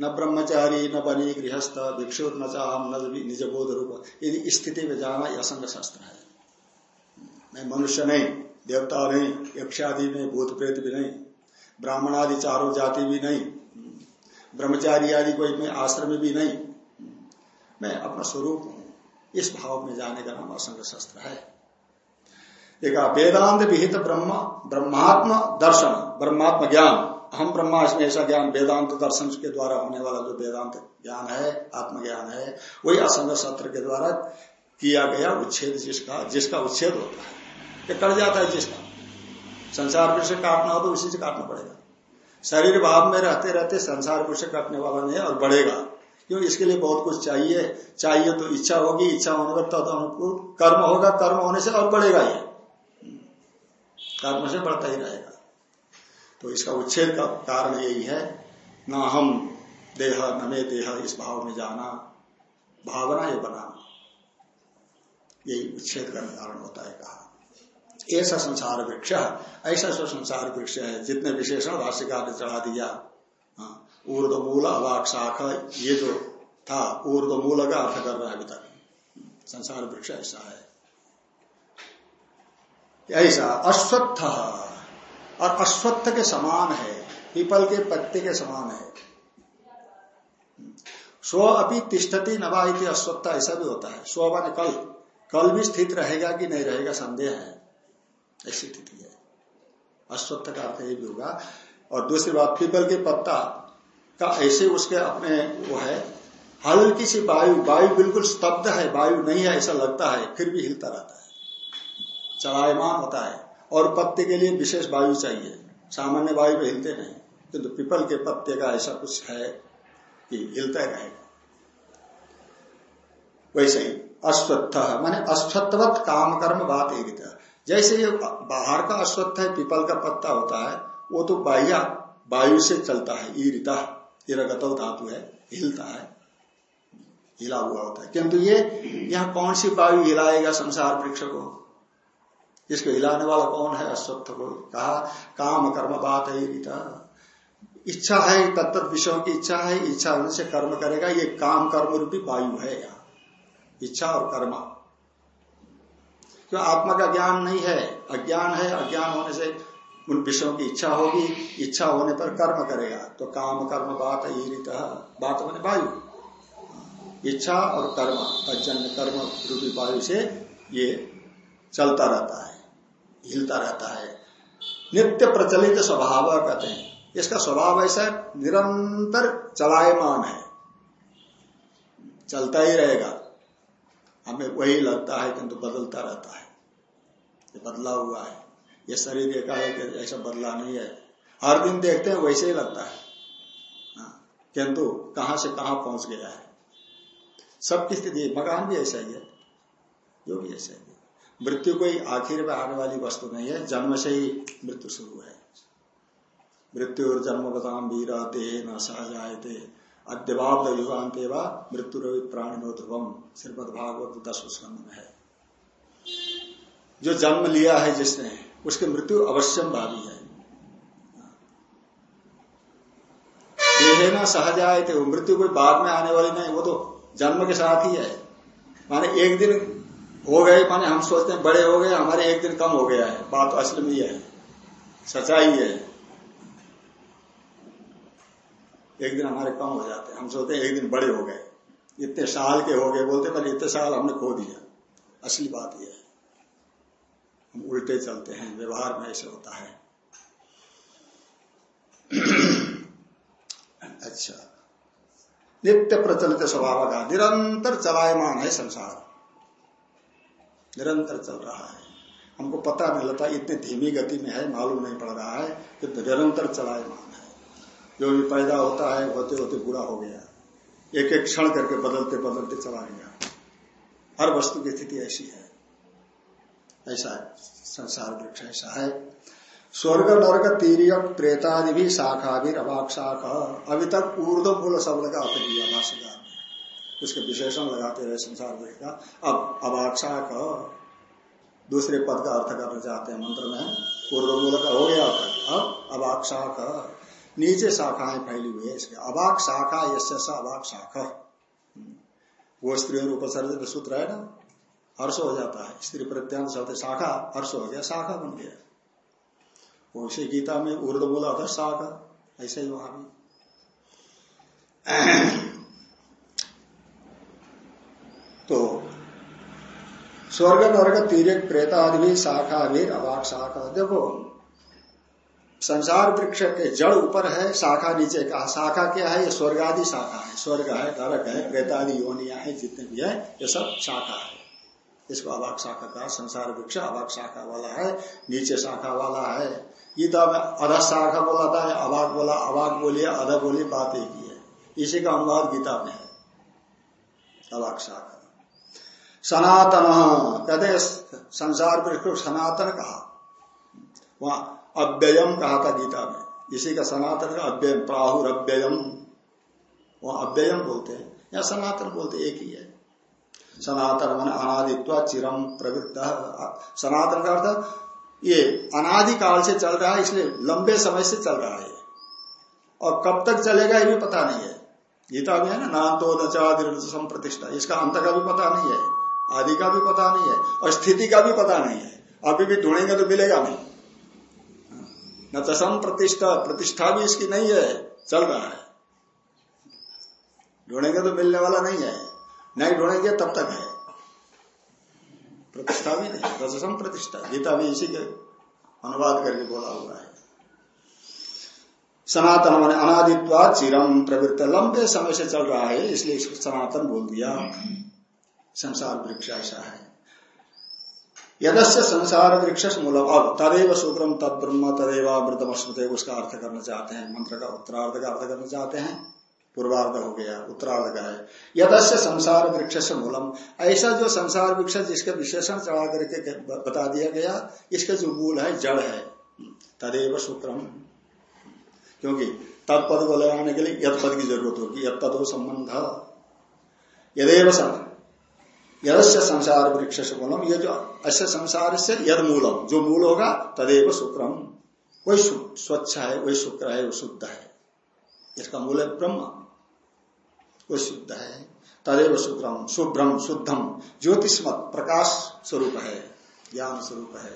न ब्रह्मचारी, न बनी गृहस्थ भिक्षु न चाहम, न निज बोध रूप। यदि स्थिति में जाना यह असंग शास्त्र है। मैं मनुष्य नहीं, देवता नहीं, यक्षादि नहीं भूत प्रेत भी नहीं ब्राह्मण आदि चारों जाति भी नहीं, ब्रह्मचारी आदि कोई मैं आश्रम भी नहीं। मैं अपना स्वरूप हूँ। इस भाव में जाने का नाम असंग शस्त्र है। एक वेदांत विहित ब्रह्म, ब्रह्मात्म दर्शन, ब्रह्मात्म ज्ञान। हम ब्रह्मास्म ऐसा ज्ञान, वेदांत दर्शन के द्वारा होने वाला जो वेदांत ज्ञान है, आत्मज्ञान है, वही असंग सत्र के द्वारा किया गया उच्छेद जिसका जिसका उच्छेद होता है। ये कट जाता है जिसका। संसार विषय काटना हो तो उसी से काटना पड़ेगा। शरीर भाव में रहते रहते संसार विषय काटने वाला नहीं और बढ़ेगा। क्यों इसके लिए बहुत कुछ चाहिए। चाहिए तो इच्छा होगी, इच्छा होने पर तद अनुकूल कर्म होगा। कर्म होने से और बढ़ेगा ये। कर्म से बढ़ता ही रहेगा। तो इसका उच्छेद का कारण यही है। न हम देह, न मे देह, इस भाव में जाना। भावना ये बनाना। यही उच्छेद का कारण होता है कहा। ऐसा संसार वृक्ष ऐसा संसार वृक्ष है, जितने विशेषण, भाष्यकार ने चढ़ा दिया। हाँ, ऊर्द मूल अवाक शाख ये जो था ऊर्द मूल का अर्थ कर रहा है अभी तक। संसार वृक्ष ऐसा है। ऐसा अश्वत्थ और अश्वत्थ के समान है पीपल के पत्ते के समान है। स्व अभी तिष्ठती नवा अश्वत्थ ऐसा भी होता है। स्व मान कल। कल भी स्थित रहेगा कि नहीं रहेगा संदेह है। ऐसी स्थिति है। अश्वत्थ का अर्थ ये भी होगा। और दूसरी बात पीपल के पत्ता। का ऐसे उसके अपने वो है, हल्की सी वायु वायु बिल्कुल स्तब्ध है, वायु नहीं है, ऐसा लगता है, फिर भी हिलता रहता है। चलायमान होता है, और पत्ते के लिए विशेष वायु चाहिए। सामान्य वायु में हिलते नहीं, किंतु तो पीपल के पत्ते का ऐसा कुछ है कि हिलता रहेगा वैसे ही, अश्वत्थ, माने अश्वत्वत काम कर्म बात एक जैसे ये बाहर का अश्वत्थ है, पीपल का पत्ता होता है, वो तो बाह्य, वायु से चलता है, ईरिता। इरागत धातु है, हिलता है, हिला हुआ होता है। किंतु ये, यहाँ कौन सी वायु हिलाएगा संसार वृक्ष को? इसको हिलाने वाला कौन है? अश्वत्थ को। कहा, काम, कर्म, बात है इच्छा है तत्त विषयों की इच्छा है, इच्छा होने से कर्म करेगा। ये काम, कर्म रूपी वायु है यहाँ। इच्छा और कर्म। क्यों आत्मा का ज्ञान नहीं है, अज्ञान है, अज्ञान होने से उन विषयों की इच्छा होगी, इच्छा होने पर कर्म करेगा। तो काम, कर्म, बात, ईरित, बात होने, वायु। इच्छा और कर्म तजन्य कर्म रूपी वायु से ये चलता रहता है, हिलता रहता है। नित्य प्रचलित स्वभाव कहते हैं। इसका स्वभाव ऐसा निरंतर चलायमान है। चलता ही रहेगा। हमें वही लगता है किंतु बदलता रहता है। ये बदला हुआ है। ये शरीर एकाएक ऐसा बदला नहीं है। हर दिन देखते हैं वैसे ही लगता है। हाँ, किंतु कहाँ से कहाँ पहुँच गया है। सबकी स्थिति मकान भी ऐसा ही है। जो भी ऐसा ही है। मृत्यु कोई आखिर में आने वाली वस्तु नहीं है। जन्म से ही मृत्यु शुरू है। मृत्यु और जन्म बताम वीर देह न सहजाए थे अद्यवाब युगान्त मृत्यु रवि प्राणिनो ध्रुवम श्रीमद भागवत दस में है। जो जन्म लिया है जिसने उसकी मृत्यु अवश्यम भावी है। देहे ना सहजाए थे वो मृत्यु कोई बाद में आने वाली नहीं, वो तो जन्म के साथ ही है। माने एक दिन हो गए, माने हम सोचते हैं बड़े हो गए, हमारे एक दिन कम हो गया है। बात तो असल में है, सच्चाई है। एक दिन हमारे कम हो जाते हैं। हम सोचते हैं एक दिन बड़े हो गए। इतने साल के हो गए, बोलते पर इतने साल हमने खो दिया। असली बात यह है। हम उल्टे चलते हैं, व्यवहार में ऐसे होता है। अच्छा। नित्य प्रचलित स्वभाव का निरंतर चलायमान है संसार। निरंतर चल रहा है। हमको पता नहीं लगता इतनी धीमी गति में है, मालूम नहीं पड़ रहा है कि निरंतर चलायमान है। जो भी पैदा होता है, होते होते बुरा हो गया। एक एक क्षण करके बदलते बदलते चला गया। हर वस्तु की स्थिति ऐसी है। ऐसा है संसार वृक्ष ऐसा है। स्वर्ग नर्क तीर्य प्रेतादि भी शाखा भी अभाग शाख अभी तक ऊर्ध मूल शब्द का अर्थ दिया भाष्यकार उसके विशेषण लगाते रहे संसार वृक्ष का अब अभाग शाख दूसरे पद का अर्थ करना चाहते हैं मंत्र में। पूर्व मूल का हो गया अर्थ। अब अबाक शाख नीचे शाखाएँ फैली हुई है इसके। अभाग शाखा यश अभाग शाख वो स्त्री और उपसर्ज सूत्र है ना? हर्ष हो जाता है। स्त्री प्रत्यांश शब्द शाखा हर्ष हो गया, शाखा बन गया। उसे गीता में उर्द बोला था, शाखा, ऐसे ही वहाँ भी। तो स्वर्ग नर्ग तीरक प्रेतादि भी शाखा भी अवाक शाखा। देखो, संसार वृक्ष के जड़ ऊपर है, शाखा नीचे का। शाखा क्या है? ये स्वर्ग आदि शाखा है। स्वर्ग है, नरक है प्रेतादि योनिया है, जितने भी है, ये सब शाखा है। इसको अवाक शाखा कहा, संसार वृक्ष अवाक शाखा वाला है, नीचे शाखा वाला है। गीता में अध शाखा बोला था अवाक बोला, अवाक बोलिए, अध बोली बात एक ही। है इसी का अनुवाद गीता में है। अवाक शाखा। सनातन, कहते संसार वृक्ष सनातन कहा। वहाँ अव्ययम कहा था गीता में। इसी का सनातन का अव्ययम प्राहुर अव्ययम वहाँ अव्ययम बोलते हैं। या सनातन बोलते एक ही है। सनातन मन अनादित्व चिरम प्रवृत्त। सनातन का अर्थ, ये अनादि काल से चल रहा है, इसलिए लंबे समय से चल रहा है। और कब तक चलेगा, ये भी पता नहीं है। गीता में है ना नाम तो नचा प्रतिष्ठा इसका अंत का भी पता नहीं है, आदि का भी पता नहीं है, और स्थिति का भी पता नहीं है। अभी भी ढूंढेंगे तो मिलेगा नहीं। न चसम प्रतिष्ठा प्रतिष्ठा भी इसकी नहीं है, चल रहा है। ढूंढेंगे तो मिलने वाला नहीं है। नहीं ढूंढेंगे, तब तक है। प्रतिष्ठा भी नहीं रजसम प्रतिष्ठा। गीता भी इसी के अनुवाद करके बोला हुआ है। सनातन मैंने अनादित्वा चिरम प्रवृत्त, लंबे समय से चल रहा है, इसलिए इसको सनातन बोल दिया। संसार वृक्ष ऐसा है। यदस्य संसार वृक्ष मूल अब तदेव शुक्रम तद ब्रह्म तदेव अमृतम उसका अर्थ करना चाहते हैं, मंत्र का उत्तरार्थ का अर्थ करना चाहते हैं। पूर्वार्ध हो गया, उत्तरार्ध का है। यदस्य संसार वृक्ष से मूलम। ऐसा जो संसार वृक्ष जिसके विशेषण चढ़ा करके बता दिया गया, इसका जो मूल है, जड़ है। तदेव शुक्रम क्योंकि तत्पद को लगाने के लिए यद पद की ज़रूरत होगी। यद तदो संबंध। यदेव यदस्य संसार वृक्ष से मूलम। ये जो अश्य संसार से यद मूलम, जो मूल होगा, तदेव शुक्रम वही स्वच्छ है, वही शुक्र है वो शुद्ध है। इसका मूल है ब्रह्म। वो शुद्ध है? तदेव शुक्रम शुभ्रम शुद्धम ज्योतिषमत प्रकाश स्वरूप है, ज्ञान स्वरूप है।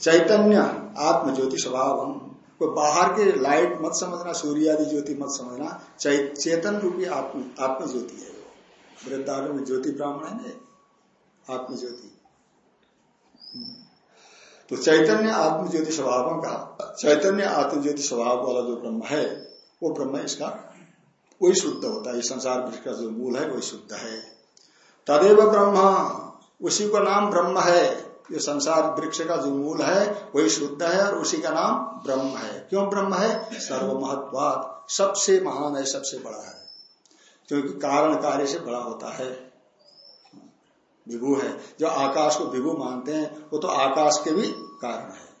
चैतन्य आत्म ज्योति स्वभाव को बाहर के लाइट मत समझना सूर्य आदि ज्योति मत समझना चेतन रूपी आत्म आत्म ज्योति है वो। वृद्धालु में ज्योति ब्राह्मण है आत्म ज्योति तो चैतन्य आत्म ज्योति स्वभाव का, चैतन्य आत्म ज्योति स्वभाव वाला जो ब्रह्म है, वो ब्रह्म इसका वही शुद्ध होता है संसार वृक्ष का जो मूल है, वही शुद्ध है। तदेव ब्रह्म, उसी का नाम ब्रह्म है। ये संसार वृक्ष का जो मूल है, वही शुद्ध है और उसी का नाम ब्रह्म है। क्यों ब्रह्म है? सर्वमहत्वाद सबसे महान है, सबसे बड़ा है। क्योंकि कारण कार्य से बड़ा होता है। विभु है। जो आकाश को विभु मानते हैं, वो तो आकाश के भी कारण है।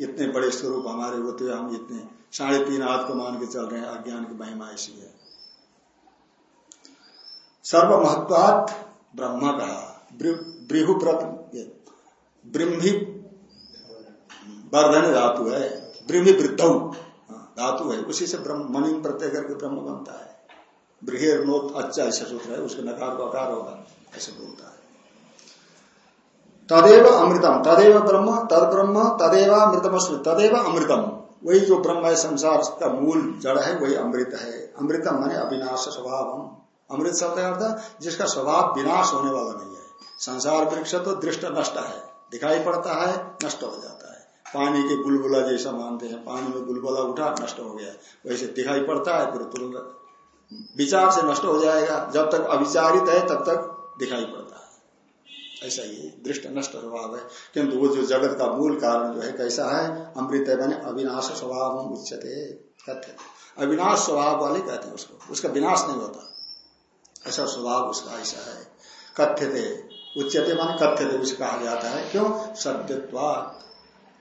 इतने बड़े स्वरूप हमारे होते हम इतने साढ़े तीन हाथ को मान के चल रहे हैं अज्ञान की महिमा ऐसी है। सर्व महत्वात ब्रह्म कहा। ब्रीहुव्रत ब्रह्मी वर्धन धातु है। ब्रह्मी वृद्ध हाँ, धातु है। उसी से ब्रह्म मणि प्रत्यय करके ब्रह्म बनता है। बृहेर नोत अच्छा ऐसा सूत्र है उसके नकार को आकार होगा ऐसे बोलता है। तदेव अमृतम तदेव ब्रह्म तद ब्रह्म तदेव अमृतम तदेव अमृतम। वही जो ब्रह्म है संसार का मूल जड़ है, वही अमृत है। अमृतम माने अविनाश स्वभाव। हम अमृत शब्द अर्थ जिसका स्वभाव विनाश होने वाला नहीं है। संसार वृक्ष तो दृष्ट नष्ट है। दिखाई पड़ता है, नष्ट हो जाता है। पानी के बुलबुला जैसा मानते हैं। पानी में बुलबुला उठा, नष्ट हो गया। वैसे दिखाई पड़ता है, फिर तुरंत विचार से नष्ट हो जाएगा। जब तक अविचारित है, तब तक दिखाई पड़ता ऐसा ही दृष्ट नष्ट स्वभाव है। किंतु वो जो जगत का मूल कारण जो है कैसा है? अमृत है मैंने अविनाश स्वभाव उच्चते कहते अविनाश स्वभाव वाले कहते हैं उसको। उसका विनाश नहीं होता। ऐसा स्वभाव उसका ऐसा है। कथ्य थे उच्चते माने कथ्य थे उसे कहा जाता है। क्यों? सत्यत्व।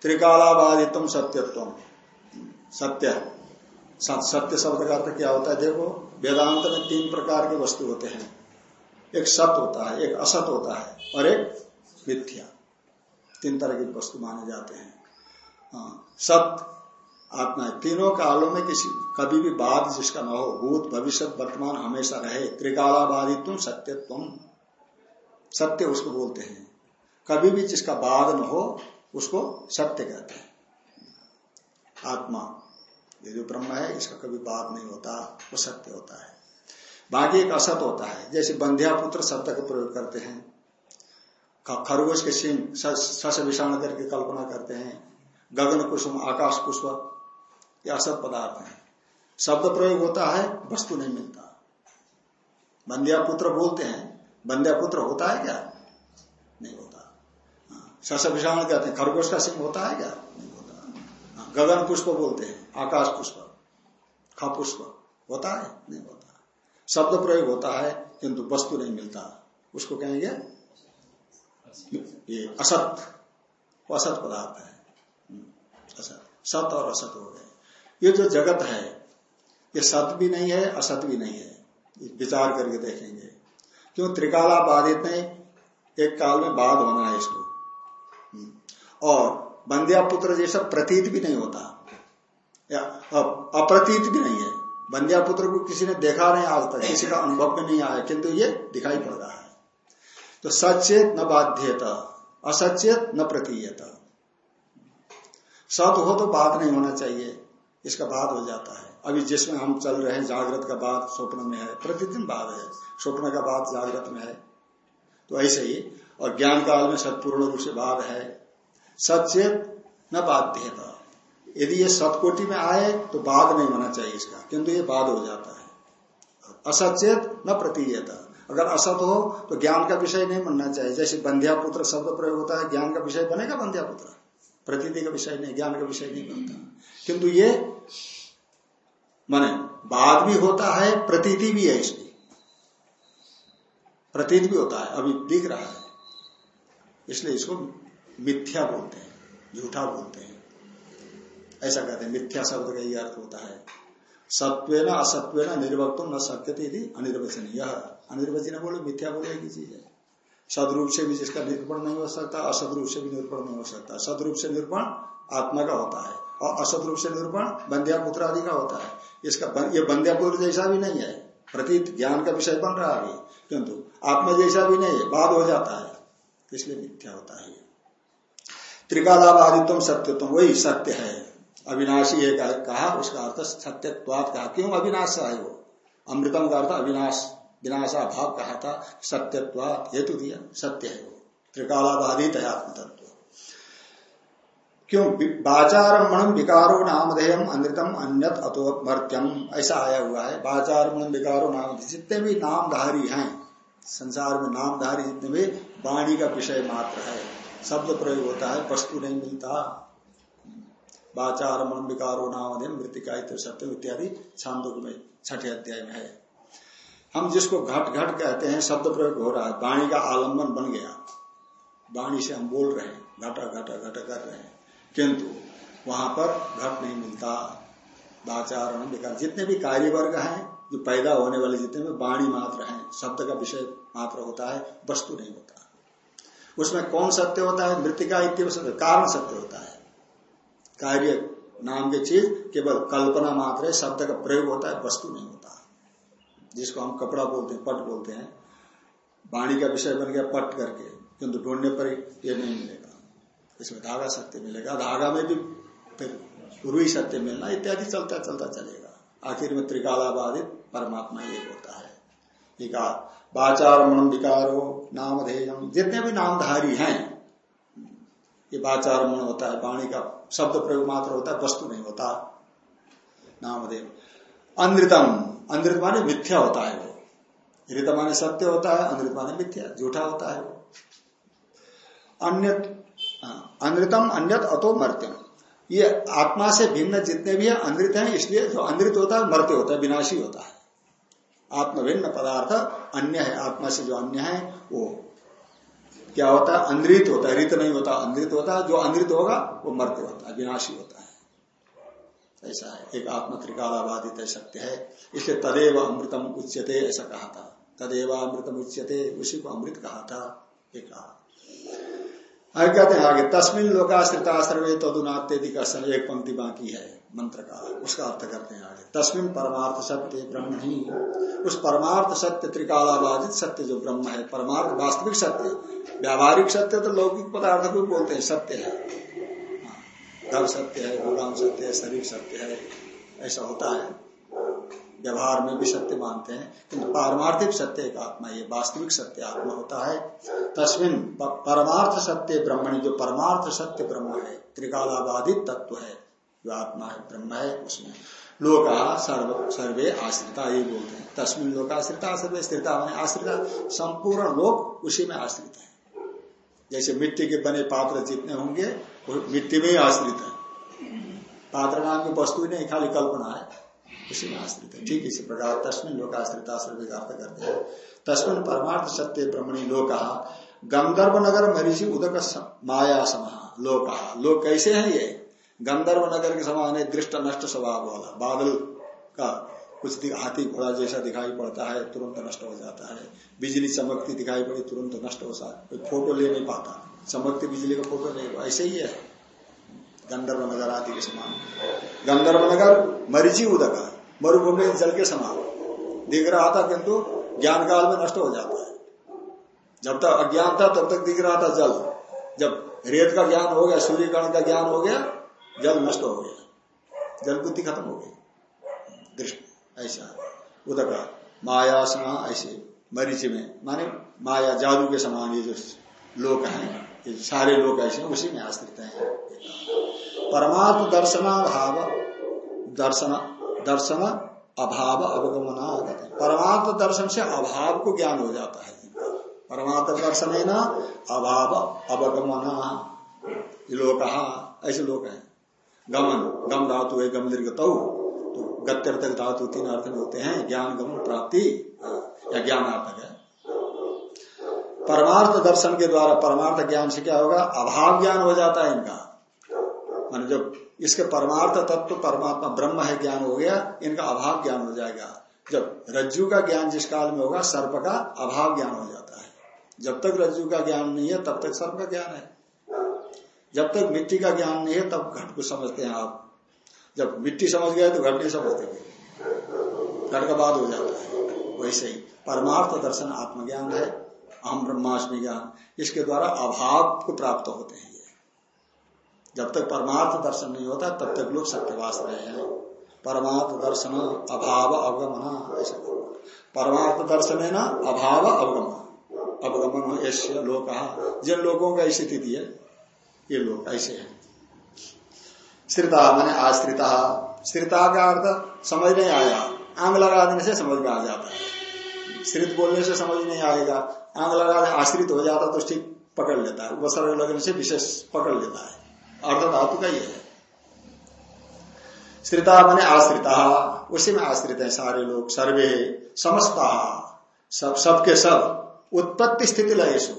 त्रिकालाबादित्व सत्यत्व सत्य। सत्य शब्द का अर्थ क्या होता है? देखो, वेदांत में तीन प्रकार के वस्तु होते हैं। एक सत होता है, एक असत होता है। और एक मिथ्या। तीन तरह की वस्तु माने जाते हैं। हाँ, सत आत्मा है तीनों कालों में किसी कभी भी बाद जिसका न हो भूत भविष्य वर्तमान हमेशा रहे। त्रिकालाबादी तुम सत्य तुम सत्य उसको बोलते हैं। कभी भी जिसका बाद न हो उसको सत्य कहते हैं। आत्मा ये जो ब्रह्म है इसका कभी बात नहीं होता वो सत्य होता है। बाकी एक असत होता है। जैसे बंध्या पुत्र सत्य का प्रयोग करते हैं। खरगोश के सिंह सस विषाण करके कल्पना करते हैं। गगन कुसुम आकाश पुष्प ये असत पदार्थ है। शब्द प्रयोग होता है वस्तु नहीं मिलता। बंध्या पुत्र बोलते हैं बंध्या पुत्र होता है क्या? नहीं होता। हाँ, सस विषाण कहते हैं खरगोश का सिंह होता है क्या? नहीं होता। हाँ, गगन पुष्प बोलते हैं आकाश पुष्प ख पुष्प होता है? नहीं होता। शब्द प्रयोग होता है किंतु वस्तु नहीं मिलता। उसको कहेंगे ये असत असत पदार्थ है। हम्म, असत। सत और असत हो गए। ये जो जगत है ये सत भी नहीं है असत भी नहीं है। विचार करके देखेंगे। क्यों? त्रिकाला बाधित ने एक काल में बाद होना है इसको। हम्म, और बंदिया पुत्र जैसा प्रतीत भी नहीं होता। या अप्रतीत भी नहीं है। बंदिया पुत्र को किसी ने देखा नहीं आज तक किसी का अनुभव में नहीं आया। किंतु ये दिखाई पड़ रहा है। तो सचेत न बाध्यता असचेत न प्रतीयता। सत हो तो बात नहीं होना चाहिए, इसका बाद हो जाता है। अभी जिसमें हम चल रहे हैं, जागृत का बाद स्वप्न में है, प्रतिदिन बाद है। स्वप्न का बाद जागृत में है। तो ऐसे ही, और ज्ञान काल में सत्पूर्ण रूप से बाद है। सचेत न बाध्यता। यदि ये सतकोटि में आए तो बाद नहीं होना चाहिए इसका, किंतु ये बाद हो जाता है। असचेत न प्रतीयता। अगर असत हो तो ज्ञान का विषय नहीं बनना चाहिए। जैसे बंध्या पुत्र शब्द प्रयोग होता है, ज्ञान का विषय बनेगा बंध्या पुत्र? प्रतीति का विषय नहीं, ज्ञान का विषय नहीं बनता। किंतु ये माने बाद भी होता है, प्रतीति भी है इसकी। प्रतीत भी होता है, अभी दिख रहा है। इसलिए इसको मिथ्या बोलते हैं, झूठा बोलते हैं। ऐसा कहते हैं, मिथ्या शब्द का यही अर्थ होता है। सत्व न असत्व न निर्वक्तुम न सत्य थी अनिर्वचन बोलो मिथ्या बोलो एक ही चीज़ है। सदरूप से भी जिसका निरूपण नहीं हो सकता असद रूप से भी निरूपण नहीं हो सकता। सदरूप से निरूपण आत्मा का होता है और असद रूप से निरूपण बंध्या पुत्र आदि का होता है। इसका ये बंध्या पुत्र जैसा भी नहीं है। प्रतीत ज्ञान का विषय बन रहा है किंतु आत्मा जैसा भी नहीं है बाद हो जाता है। इसलिए मिथ्या होता है त्रिकालाबादित्व सत्यत्व वही सत्य है। अविनाशी है, कहा, उसका अर्थ सत्यत्वाद कहा। क्यों अविनाश है वो? अमृतम का अर्थ अविनाश। विनाशा भाव कहा था सत्यत्वाद हेतु दिया, सत्य है वो। त्रिकालाबाधित है आत्म तत्व क्यों बाचारमणम विकारो नामधेयम अमृतम अन्यत अतो मर्त्यम ऐसा आया हुआ है। बाचारम्भम विकारो नाम जितने भी नामधारी हैं, संसार में नामधारी जितने भी, वाणी का विषय मात्र है। शब्द प्रयोग होता है, वस्तु नहीं मिलता। वाचार मन विकारो नाम मृतिका सत्य इत्यादि छांदों में, छठे अध्याय में है। हम जिसको घट घट कहते हैं, शब्द प्रयोग हो रहा है, वाणी का आलंबन बन गया। वाणी से हम बोल रहे हैं, घटा घटा घटा कर रहे हैं। किंतु वहाँ पर घट नहीं मिलता। वाचारण विकार, जितने भी कार्य वर्ग हैं, जो पैदा होने वाले जितने भी वाणी मात्र हैं, शब्द का विषय मात्र होता है, वस्तु नहीं होता। उसमें कौन सत्य होता है? मृतिका इत्य कारण सत्य होता है। कार्य नाम की चीज़ केवल कल्पना मात्र है, शब्द का प्रयोग होता है, वस्तु नहीं होता। जिसको हम कपड़ा बोलते हैं, पट बोलते हैं, वाणी का विषय बन गया पट करके, किंतु ढूँढने पर ये नहीं मिलेगा। इसमें धागा सत्य मिलेगा, धागा में भी फिर रुई सत्य मिलना, इत्यादि चलता चलता चलेगा। आखिर में त्रिकालाबाधित परमात्मा ये होता है। बाचार मन विकारो, नाम नामधेयम जितने भी नामधारी हैं, ये वाचार मन होता है, वाणी का शब्द प्रयोग मात्र होता है, वस्तु नहीं होता। नामदेव अनृतम। अनृत माने मिथ्या होता है वो। ऋत माने सत्य होता है अनृत माने मिथ्या झूठा होता है वो। अन्य हाँ, अनृतम अन्यत अतो मर्त्यम। ये आत्मा से भिन्न जितने भी है अनृत हैं इसलिए जो अनृत होता है मर्त्य होता है विनाशी होता है। आत्म भिन्न पदार्थ अन्य है आत्मा से जो अन्य है वो क्या होता है? अंधित होता है रित नहीं होता अंधित होता है जो अंधित होगा वो मर्त्य होता है विनाशी होता है। ऐसा है। एक आत्म त्रिकालाबादित सत्य है। इसलिए तदेव अमृतम उच्यते, ऐसा कहा था। तदेव अमृतम उच्यते, उसी को अमृत कहा था। एक कहते हैं, आगे, तस्मिन लोकाश्रिता सर्वे तदुनात्यदि का एक पंक्ति बाकी है, मंत्र का। उसका अर्थ करते हैं आगे। तस्मिन परमार्थ सत्य ब्रह्म ही। उस परमार्थ सत्य, त्रिकालाबाधित सत्य जो ब्रह्म है, परमार्थ वास्तविक सत्य, व्यावहारिक सत्य तो लौकिक पदार्थ को बोलते हैं, सत्य है। घर सत्य है भगवान सत्य है, शरीर सत्य है, ऐसा होता है। व्यवहार में भी सत्य मानते हैं। किंतु पारमार्थिक सत्य एक आत्मा, ये वास्तविक सत्य आत्मा होता है। तस्मिन परमार्थ सत्य ब्रह्मणी, जो परमार्थ सत्य ब्रह्म है, त्रिकालाबाधित तत्व है, जो आत्मा है, ब्रह्म है, उसमें। लोग सर्व, सर्वे आश्रिता, ये बोलते हैं। तस्मिन लोग आश्रिता सर्वे स्थिरता, मैंने आश्रिता। संपूर्ण लोग उसी में आश्रित है। जैसे मिट्टी के बने पात्र जितने होंगे, वो मिट्टी में ही आश्रित है। पात्र नाम की वस्तु नहीं, खाली कल्पना है। उसी में आश्रित है। ठीक इसी प्रकार तस्मिन लोक आश्रिता सर्वे अर्थ करते हैं। तस्मिन परमार्थ सत्य ब्रह्मणी लोक गंधर्व नगर मरीची उदक माया समा लोक। लोग कैसे है ये? गंधर्व नगर के समान है दृष्ट नष्ट स्वभाव वाला, बादल का कुछ हाथी घोड़ा जैसा दिखाई पड़ता है, तुरंत नष्ट हो जाता है। बिजली चमकती दिखाई पड़ी, तुरंत नष्ट हो जाता कोई फ़ोटो ले नहीं पाता। चमकती बिजली का फ़ोटो नहीं, ऐसे ही है। गंधर्व नगर आदि के समान। गंधर्व नगर मरीची उदक, मरुभूमि जल के समान। दिख रहा था किंतु ज्ञान काल में नष्ट हो जाता है। जब तक अज्ञान था, तब तक दिख रहा था जल। जब रेत का ज्ञान हो गया सूर्य का ज्ञान हो गया, जल नष्ट हो गया। जल बुद्धि खत्म हो गई। ऐसा उदक माया समा, ऐसे मरीच में, माने माया जादू के समान ये जो लोग है, ये सारे लोग ऐसे उसी में आश्रित हैं। परमात्म दर्शनाभाव, दर्शन दर्शन अभाव अवगमना परमात्म दर्शन से अभाव को ज्ञान हो जाता है। परमात्म दर्शन है ना, अभाव अवगमना। लोक ऐसे लोग हैं। गमन, गम धातु है, गम दीर्घ तो गत्यर्थक धातु तीन अर्थ में होते हैं, ज्ञान, गमन, प्राप्ति या ज्ञानार्थक है। परमार्थ दर्शन के द्वारा परमार्थ ज्ञान से क्या होगा? अभाव ज्ञान हो जाता है इनका। मान जब इसके परमार्थ तत्व परमात्मा ब्रह्म है, ज्ञान हो गया, इनका अभाव ज्ञान हो जाएगा। जब रज्जु का ज्ञान जिस काल में होगा, सर्प का अभाव ज्ञान हो जाता है। जब तक रज्जु का ज्ञान नहीं है, तब तक सर्प का ज्ञान है। जब तक मिट्टी का ज्ञान नहीं है, तब घट को समझते हैं आप। जब मिट्टी समझ गए तो घट नहीं समझते घट का बाद हो जाता है। वैसे ही परमार्थ दर्शन आत्मज्ञान है, अहम ब्रह्माष्टमी ज्ञान। इसके द्वारा अभाव को प्राप्त होते हैं ये। जब तक परमार्थ दर्शन नहीं होता, तब तक लोग सत्यवास रहे हैं। परमार्थ दर्शन अभाव अवगमन। ऐसा परमार्थ दर्शन है ना, अभाव अवगमन। अवगमन ऐसे लोग कहा जिन लोगों का स्थिति है, ये लोग ऐसे हैं। श्रिता मैंने आश्रिता। श्रिता का अर्थ समझ नहीं आया। आंग लगा देने से समझ में आ जाता है। श्रित बोलने से समझ नहीं आएगा। आंग लगा आश्रित हो जाता तो ठीक पकड़ लेता है। उपसर्ग लगने से विशेष पकड़ लेता है। अर्थ धातु का ये है। श्रिता मैंने आश्रिता। उसी में आश्रित है सारे लोग। सर्वे, समस्ता। सब, सबके सब। उत्पत्ति स्थिति लयेशु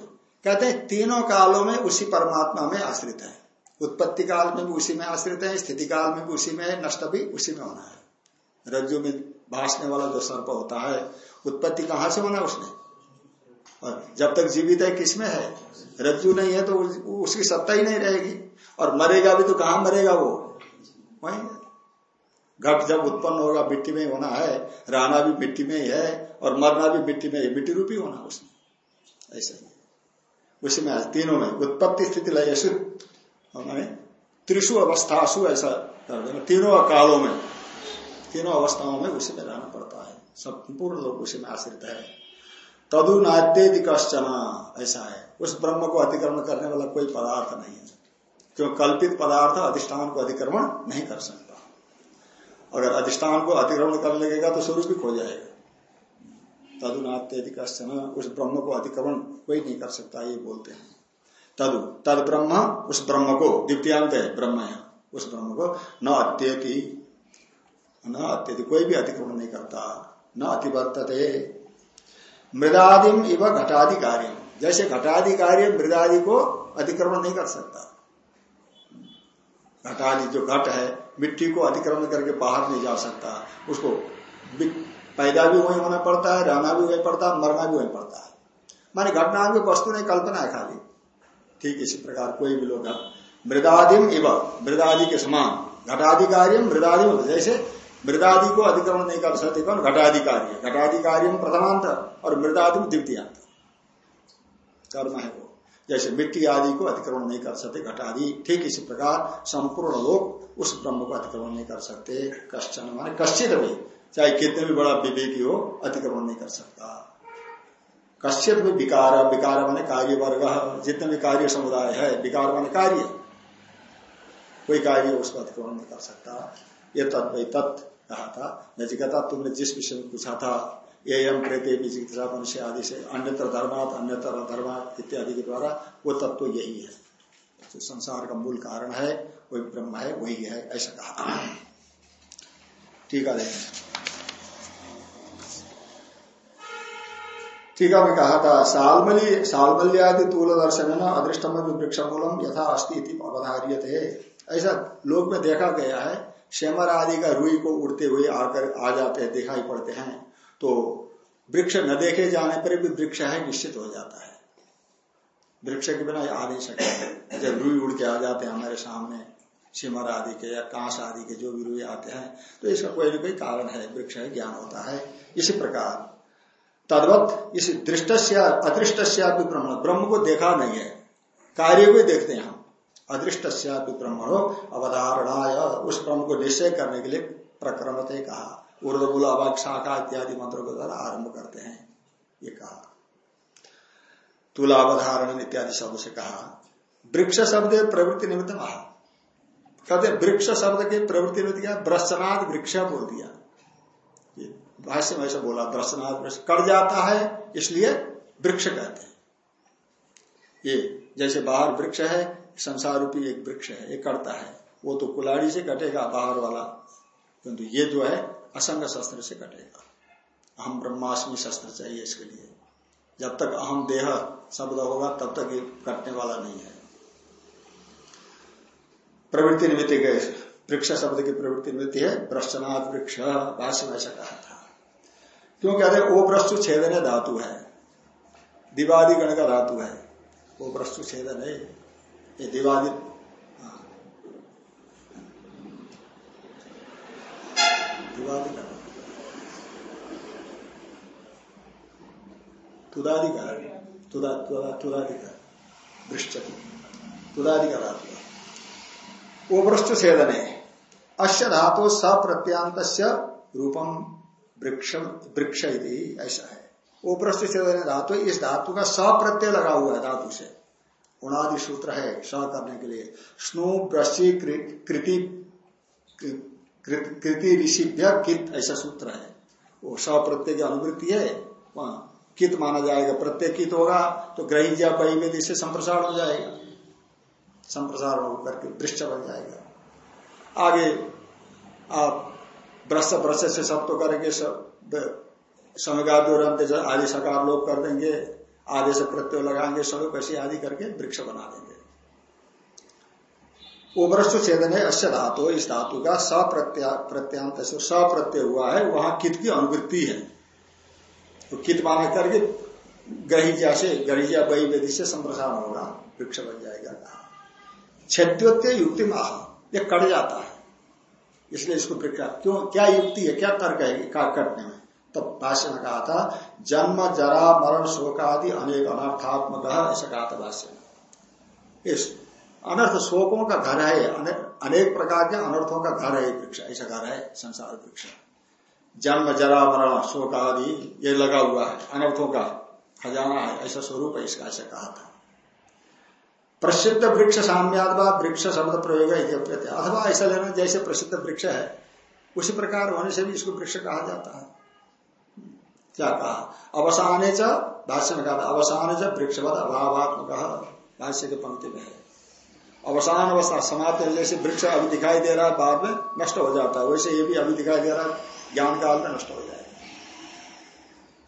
कहते हैं, तीनों कालों में उसी परमात्मा में आश्रित है। उत्पत्ति काल में भी उसी में आश्रित है, स्थिति काल में भी उसी में है, नष्ट भी उसी में होना है। रज्जु में भाषने वाला जो सर्प होता है, उत्पत्ति कहाँ से होना उसने? और जब तक जीवित है किसमें है? रज्जु नहीं है तो उसकी सत्ता ही नहीं रहेगी। और मरेगा भी तो कहाँ मरेगा वो? वही घट जब उत्पन्न होगा, मिट्टी में होना है, रहना भी मिट्टी में ही है, और मरना भी मिट्टी में मिट्टी रूपी होना उसमें। ऐसे ही उसी में तीनों में। उत्पत्ति स्थिति लय त्रिशु अवस्थासु ऐसा कर देना तीनों कालों में तीनों अवस्थाओं में उसी में रहना पड़ता है संपूर्ण लोग उसी में आश्रित है तदु नाद्यदि कश्चन ऐसा है उस ब्रह्म को अतिक्रमण करने वाला कोई पदार्थ नहीं है क्यों कल्पित पदार्थ अधिष्ठान को अतिक्रमण नहीं कर सकता अगर अधिष्ठान को अतिक्रमण कर लगेगा तो स्वरूप भी खो जाएगा तदुनात्यधिक उस ब्रह्म को अतिक्रमण कोई नहीं कर सकता ये बोलते हैं तदु, तद ब्रह्म, उस ब्रह्म को, द्वितीयांत है, ब्रह्म है, उस ब्रह्म को, न अत्यति न अत्यति, कोई भी अतिक्रमण नहीं करता, न अतिवर्तते। मृदादिम इव घटादि कार्य जैसे घटादि कार्य मृदादि को अतिक्रमण नहीं कर सकता। घटादि जो घट है, मिट्टी को अतिक्रमण करके बाहर नहीं जा सकता, उसको पैदा भी वही होना पड़ता है, रहना भी वही पड़ता है, मरना भी वही पड़ता है। माने घटना की वस्तु नहीं, कल्पना है खाली। ठीक इसी प्रकार कोई भी लोग मृदादिम इव मृदादि के समान घटाधिकारी मृदादि जैसे मृदादि को अतिक्रमण नहीं कर सकते कौन घटाधिकारी घटाधिकारी प्रथमांत और मृदादि द्वितीयांत। कर्म है वो। जैसे मिट्टी आदि को अतिक्रमण नहीं कर सकते घट आदि ठीक इसी प्रकार संपूर्ण लोग उस ब्रह्म को अतिक्रमण नहीं कर सकते कश्चन माने कश्चित भी, चाहे कितने भी बड़ा विवेकी हो अतिक्रमण नहीं कर सकता। कश्चित भी विकार विकार माने कार्य वर्ग जितने भी कार्य समुदाय है, विकार माने कार्य। कोई कार्य उसको अतिक्रमण नहीं कर सकता। ये तत्व कहा था। नचिकता, तुमने जिस विषय में पूछा था, ये एम प्रेते विचिकित्सा मनुष्य आदि से, अन्यत्र धर्मात अन्यत्र धर्मात इत्यादि के द्वारा, वो तत्व तो यही है। जो संसार का मूल कारण है, वही ब्रह्म है, वही है, ऐसा कहा ठीक है। टीका में कहा था, सालमली, सालमल्य आदि तूल दर्शन है ना अदृष्टम वृक्ष मूलम यथा अस्थि अवधार्य थे ऐसा लोक में देखा गया है, शेमर आदि का रुई को उड़ते हुए आकर आ जाते हैं, दिखाई पड़ते हैं। तो वृक्ष न देखे जाने पर भी वृक्ष है, निश्चित हो जाता है। वृक्ष के बिना आ नहीं सकते। जब रुई उड़ के आ जाते हैं हमारे सामने सिमर आदि के या कांस आदि के जो भी रुई आते हैं तो इसका कोई ना कोई कारण है, वृक्ष है, ज्ञान होता है। इसी प्रकार तद्वत इस दृष्ट अदृष्ट ब्रह्म ब्रह्म को देखा नहीं है। कार्य को देखते हैं हम। अदृष्ट ब्रह्मणो अवधारणा उस ब्रह्म को निश्चय करने के लिए प्रक्रमते कहा। ऊर्दबुल अवाक, शाखा इत्यादि मंत्रों के द्वारा आरंभ करते हैं, ये कहा। तुलावधारण इत्यादि शब्द से कहा। वृक्ष शब्द प्रवृत्ति निमित्त कहा। कहते वृक्ष शब्द के प्रवृत्ति निमित्त क्या वृक्ष बोल दिया। भाष्य में ऐसा बोला ब्रशनाथ वृक्ष कट जाता है, इसलिए वृक्ष कहते हैं। ये जैसे बाहर वृक्ष है संसार रूपी एक वृक्ष है, ये कटता है। वो तो कुलाड़ी से कटेगा, बाहर वाला। किंतु ये जो है, असंग शस्त्र से कटेगा। अहम ब्रह्मास्मि शस्त्र चाहिए इसके लिए। जब तक अहम देह शब्द होगा, तब तक ये कटने वाला नहीं है। प्रवृत्ति निमित्त वृक्ष शब्द की प्रवृत्ति निमित्त है भ्रष्टनाथ वृक्ष भाष्य में ऐसा कहा था। क्यों कहते ओ भ्रष्टु छेदन धातु है। दिवादी गण का धातु है। भ्रष्टु छेदन है। ये दिवादी तुदाधिकार तुदाधिकार तुदा तुदाधिकार वृष्ट छेदने। अश्य धातु सप्रत्यांत रूपम वृक्ष वृक्ष ऐसा है। पृष्ठ धातु, इस धातु का सप्रत्यय लगा हुआ है धातु से। उनादि सूत्र है स करने के लिए। स्नो वृश्चि कृति कृति ऋषिभ्य कित ऐसा सूत्र है। वो स प्रत्यय की अनुवृत्ति है, वहाँ कित माना जाएगा। प्रत्यय कित होगा तो ग्रही बही में से संप्रसारण हो जाएगा। संप्रसारण होकर के दृश्य बन जाएगा। आगे आप ब्रश ब्रश से सब तो करेंगे, सब समगाद्योरंत आदि सकार लोग कर देंगे आधे से प्रत्यय लगाएँगे, सब कैसे आदि करके वृक्ष बना देंगे। उभ्रष्ट छेदन है अश्य धातु इस धातु का सप्रत्यांत सप्रत्यय हुआ है, वहाँ कित की अनुवृत्ति है। तो कित माने करके गहिजा से गहिजा बही वेदी से संप्रसारण होगा वृक्ष बन जाएगा। छेद्योत्य युक्ति माह ये कट जाता है। इसलिए इसको वृक्ष क्यों, क्या युक्ति है, क्या तर्क है कटने में? तो भाष्य में कहा था, जन्म, जरा, मरण, शोक आदि अनेक अनर्थात्मक ऐसा कहा था भाष्य में। इस अनर्थ शोकों का घर है अनेक प्रकार के अनर्थों का घर है वृक्ष, ऐसा घर है, संसार वृक्ष। जन्म, जरा, मरण, शोक आदि, ये लगा हुआ है, अनर्थों का खजाना है, ऐसा स्वरूप है इसका, ऐसा कहा था। प्रसिद्ध वृक्ष साम्याद वृक्ष शब्द प्रयोग अथवा ऐसा लेना, जैसे प्रसिद्ध वृक्ष है, उसी प्रकार होने से भी इसको वृक्ष कहा जाता है। क्या कहा? अवसाने च भाष्य में कहा अवसान च वृक्षवत अभावात्मक, भाष्य के पंक्ति में है। अवसान अवस्था समाप्त जैसे वृक्ष अभी दिखाई दे रहा है बाद में नष्ट हो जाता है। वैसे ये भी अभी दिखाई दे रहा है ज्ञान काल में नष्ट हो जाएगा।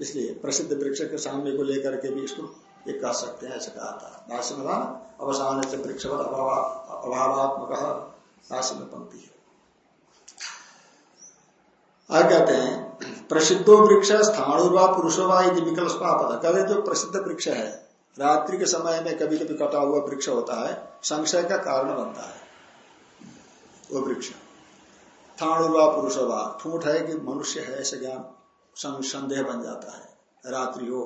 इसलिए प्रसिद्ध वृक्ष के सामने को लेकर के भी इसको ये कह सकते हैं, ऐसा कहा था। भाष्य में था अवसान से वृक्ष अभावात्मक भाष्य में पंक्ति है। आगे कहते हैं, प्रसिद्धो वृक्ष स्थाणुर्वा पुरुषोवा यदि विकल्प कहते जो प्रसिद्ध वृक्ष है, रात्रि के समय में कभी कभी कटा हुआ वृक्ष होता है, संशय का कारण बनता है, वो वृक्ष। थाणुवा पुरुषवा ठूठ है कि मनुष्य है, ऐसे ज्ञान संदेह बन जाता है। रात्रि हो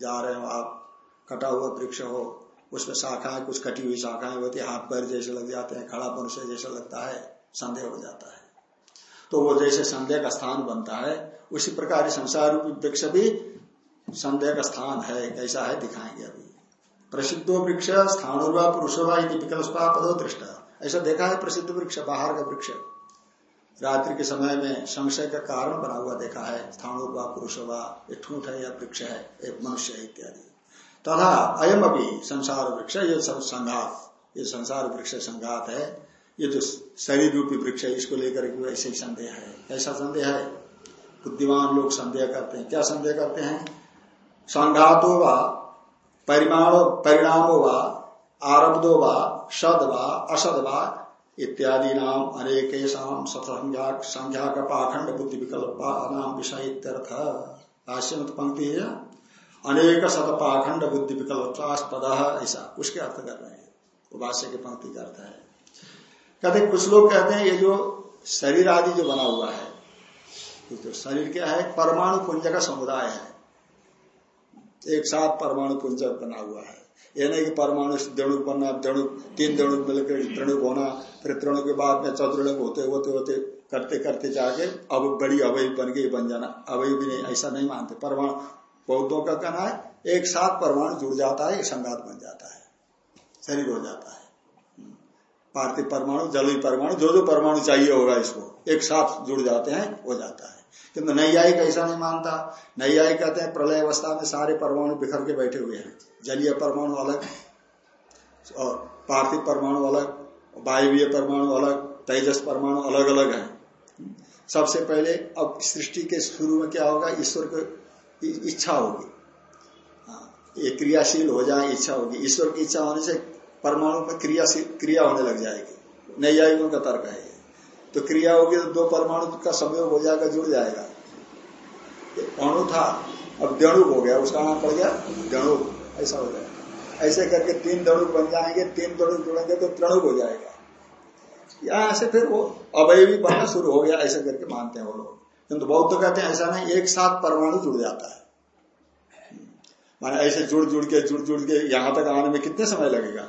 जा रहे हो आप कटा हुआ वृक्ष हो, उसमें शाखाएँ, कुछ कटी हुई शाखाएँ होती है, हाथ पैर जैसे लग जाते हैं खड़ा मनुष्य जैसा लगता है, संदेह हो जाता है। तो वो जैसे संदेह का स्थान बनता है, उसी प्रकार संसार वृक्ष भी संदेह का स्थान है, कैसा है दिखाएँगे अभी। प्रसिद्धो वृक्ष, स्थानुर्वा, पुरुषवा विकल्पा पदो दृष्ट। ऐसा देखा है प्रसिद्ध वृक्ष, बाहर का वृक्ष। रात्रि के समय में संशय का कारण बना हुआ देखा है, स्थानुर्वा, पुरुषवा, ये ठूठ है या वृक्ष है, एक मनुष्य इत्यादि। तथा अयम अभी संसार वृक्ष ये सब संघात, ये संसार वृक्ष संघात है। ये जो शरीर रूपी वृक्ष है, इसको लेकर ऐसे ही संदेह है। ऐसा संदेह है? बुद्धिमान लोग संदेह करते हैं। क्या संदेह करते हैं? संघातो व, परिमाणो, परिणामो व, आरब्धो व सद व असद व इत्यादि नाम अनेक संख्या का पाखंड बुद्धि विकल्प नाम विषय भाष्य में पंक्ति है अनेक शत पाखंड बुद्धि विकल्पास्पद ऐसा उसके अर्थ कर रहे हैं। भाष्य की पंक्ति का अर्थ है। कहते कुछ लोग कहते हैं, ये जो शरीर आदि जो बना हुआ है तो शरीर क्या है? परमाणु पुंज का समुदाय है। एक साथ परमाणु पुंज बना हुआ है। ये नहीं कि परमाणु दणुक बनना दणुक तीन दणुक मिलकर त्रणुक होना, फिर त्रणुक के बाद में चतुर्णुक होते होते होते, करते करते जाके अब बड़ी अवय बन गई, बन जाना। अवय भी नहीं, ऐसा नहीं मानते। परमाणु बौद्धों का कहना है, एक साथ परमाणु जुड़ जाता है, एक संघात बन जाता है। शरीर हो जाता है। पार्थिव परमाणु जलीय परमाणु, जो जो परमाणु चाहिए होगा इसको, एक साथ जुड़ जाते हैं, हो जाता है। किंतु नैयायिक ऐसा नहीं मानता। नैयायिक कहते हैं, प्रलय अवस्था में सारे परमाणु बिखर के बैठे हुए हैं। जलीय परमाणु अलग, और पार्थिव परमाणु अलग, वायवीय परमाणु अलग, तेजस परमाणु अलग अलग है सबसे पहले, अब सृष्टि के शुरू में क्या होगा? ईश्वर को इच्छा होगी। हाँ, ये क्रियाशील हो जाए इच्छा होगी। ईश्वर की इच्छा होने से परमाणु में क्रिया क्रिया होने लग जाएगी। नैयायिकों का तर्क है तो क्रिया होगी तो दो परमाणु का संयोग हो जाएगा जुड़ जाएगा। अणु था अब दणुक हो गया उसका नाम पड़ गया दणुक ऐसा हो जाएगा। ऐसे करके तीन दणुक बन जाएँगे तीन दणुक जुड़ेंगे तो त्रणुक हो जाएगा। यहाँ से फिर वो अवयवी बनना शुरू हो गया ऐसे करके मानते हैं वो लोग। किंतु बौद्ध कहते हैं, ऐसा नहीं, एक साथ परमाणु जुड़ जाता है। माने ऐसे जुड़ जुड़ के जुड़ जुड़ के, यहाँ तक आने में कितने समय लगेगा?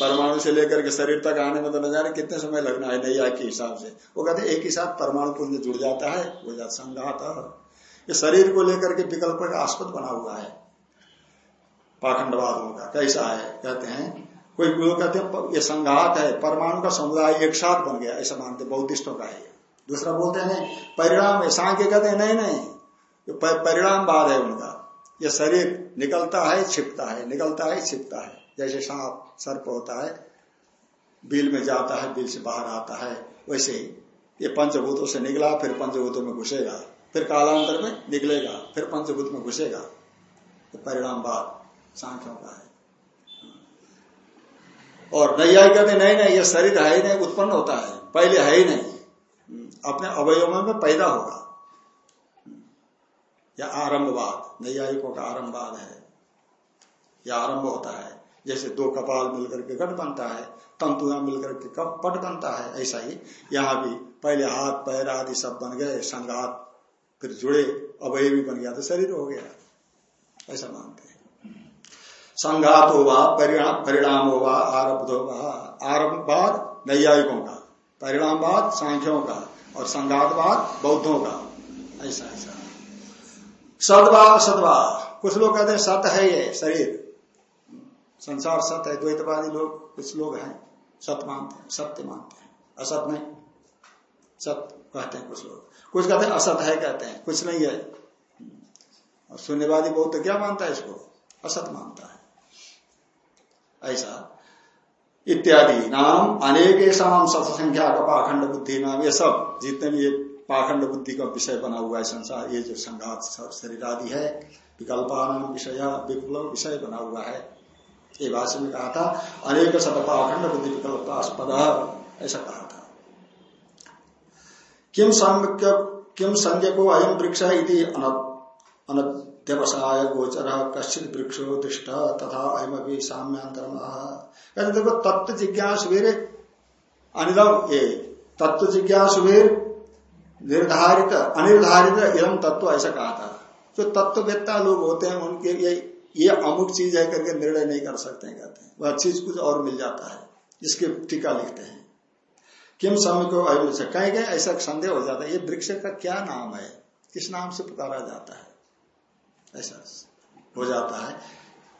परमाणु से लेकर के शरीर तक आने में तो न जाने कितने समय लगना है, नैया के हिसाब से। वो कहते एक ही साथ परमाणु पुण्य जुड़ जाता है, वो जाता संघात ये शरीर को लेकर के विकल्प का आस्पद बना हुआ है। पाखंडवादों का कैसा है? कहते हैं, कोई कहते हैं, ये संघात है, परमाणु का समुदाय एक साथ बन गया, ऐसा मानते बौद्धिस्टों का है दूसरा बोलते हैं, परिणाम है सांख्य कहते हैं, नहीं नहीं, ये परिणाम बाद है उनका। यह शरीर निकलता है, छिपता है, निकलता है, छिपता है। जैसे सांप, सर्प होता है, बिल में जाता है, बिल से बाहर आता है, वैसे ही। ये पंचभूतों से निकला, फिर पंचभूतों में घुसेगा। फिर कालांतर में निकलेगा, फिर पंचभूत में घुसेगा। तो परिणाम बाद सांख्यों का है। और नैया कहते नहीं नहीं, ये शरीर है ही नहीं, उत्पन्न होता है। पहले है ही नहीं। अपने अवयव में पैदा होगा। या आरंभवाद, नैयायिकों का आरंभवाद है। या आरंभ होता है, जैसे दो कपाल मिलकर के घट बनता है तंतुआ मिलकर के कप पट बनता है, ऐसा ही यहाँ भी पहले हाथ, पैर आदि सब बन गए संगात फिर जुड़े अवय भी बन गया तो शरीर हो गया। ऐसा मानते हैं। संघात होगा परिणाम होगा, आरब्ध होगा। आरंभवाद नैयायिकों का। परिणामवाद सांख्यों का, और संघातवाद, बौद्धों का। ऐसा ऐसा। सदवा सदवा कुछ लोग कहते हैं, सत है ये शरीर। संसार सत है, द्वैतवादी लोग कुछ लोग हैं, सत मानते हैं, सत्य मानते हैं। असत नहीं। सत कहते हैं कुछ लोग। कुछ कहते हैं, असत है कहते हैं, कुछ नहीं है। और शून्यवादी बहुत तो क्या मानता है इसको? असत मानता है। ऐसा। इत्यादि। नाम अनेक सत संख्या का पाखंड बुद्धि नाम ये सब। जितने भी ये पाखंड बुद्धि का विषय बना हुआ है संसार, ये जो संघात शरीर आदि है विकल्पान विषय विप्लव विषय बना हुआ है। ये भाषा में कहा था, अनेक शत पाखंड बुद्धि विकल्पास्पद, ऐसा कहा था। किम किम संज्ञ को अयम वृक्ष अनध्यवसाय गोचर कश्चित वृक्षो दृष्ट तथा अयम भी साम्यांतर देखो तत्व जिज्ञासुवीर अनिलम ये तत्व जिज्ञासुवीर निर्धारित, अनिर्धारित एवं तत्व ऐसा कहा था। जो तत्ववेत्ता लोग होते हैं, उनके ये ये अमुक चीज़ है करके निर्णय नहीं कर सकते हैं, कहते हैं। वह चीज़ कुछ और मिल जाता है इसके टीका लिखते हैं। किम समय को अभिवृक्ष कहीं गए ऐसा संदेह हो जाता है, ये वृक्ष का क्या नाम है? किस नाम से पुकारा जाता है? ऐसा हो जाता है।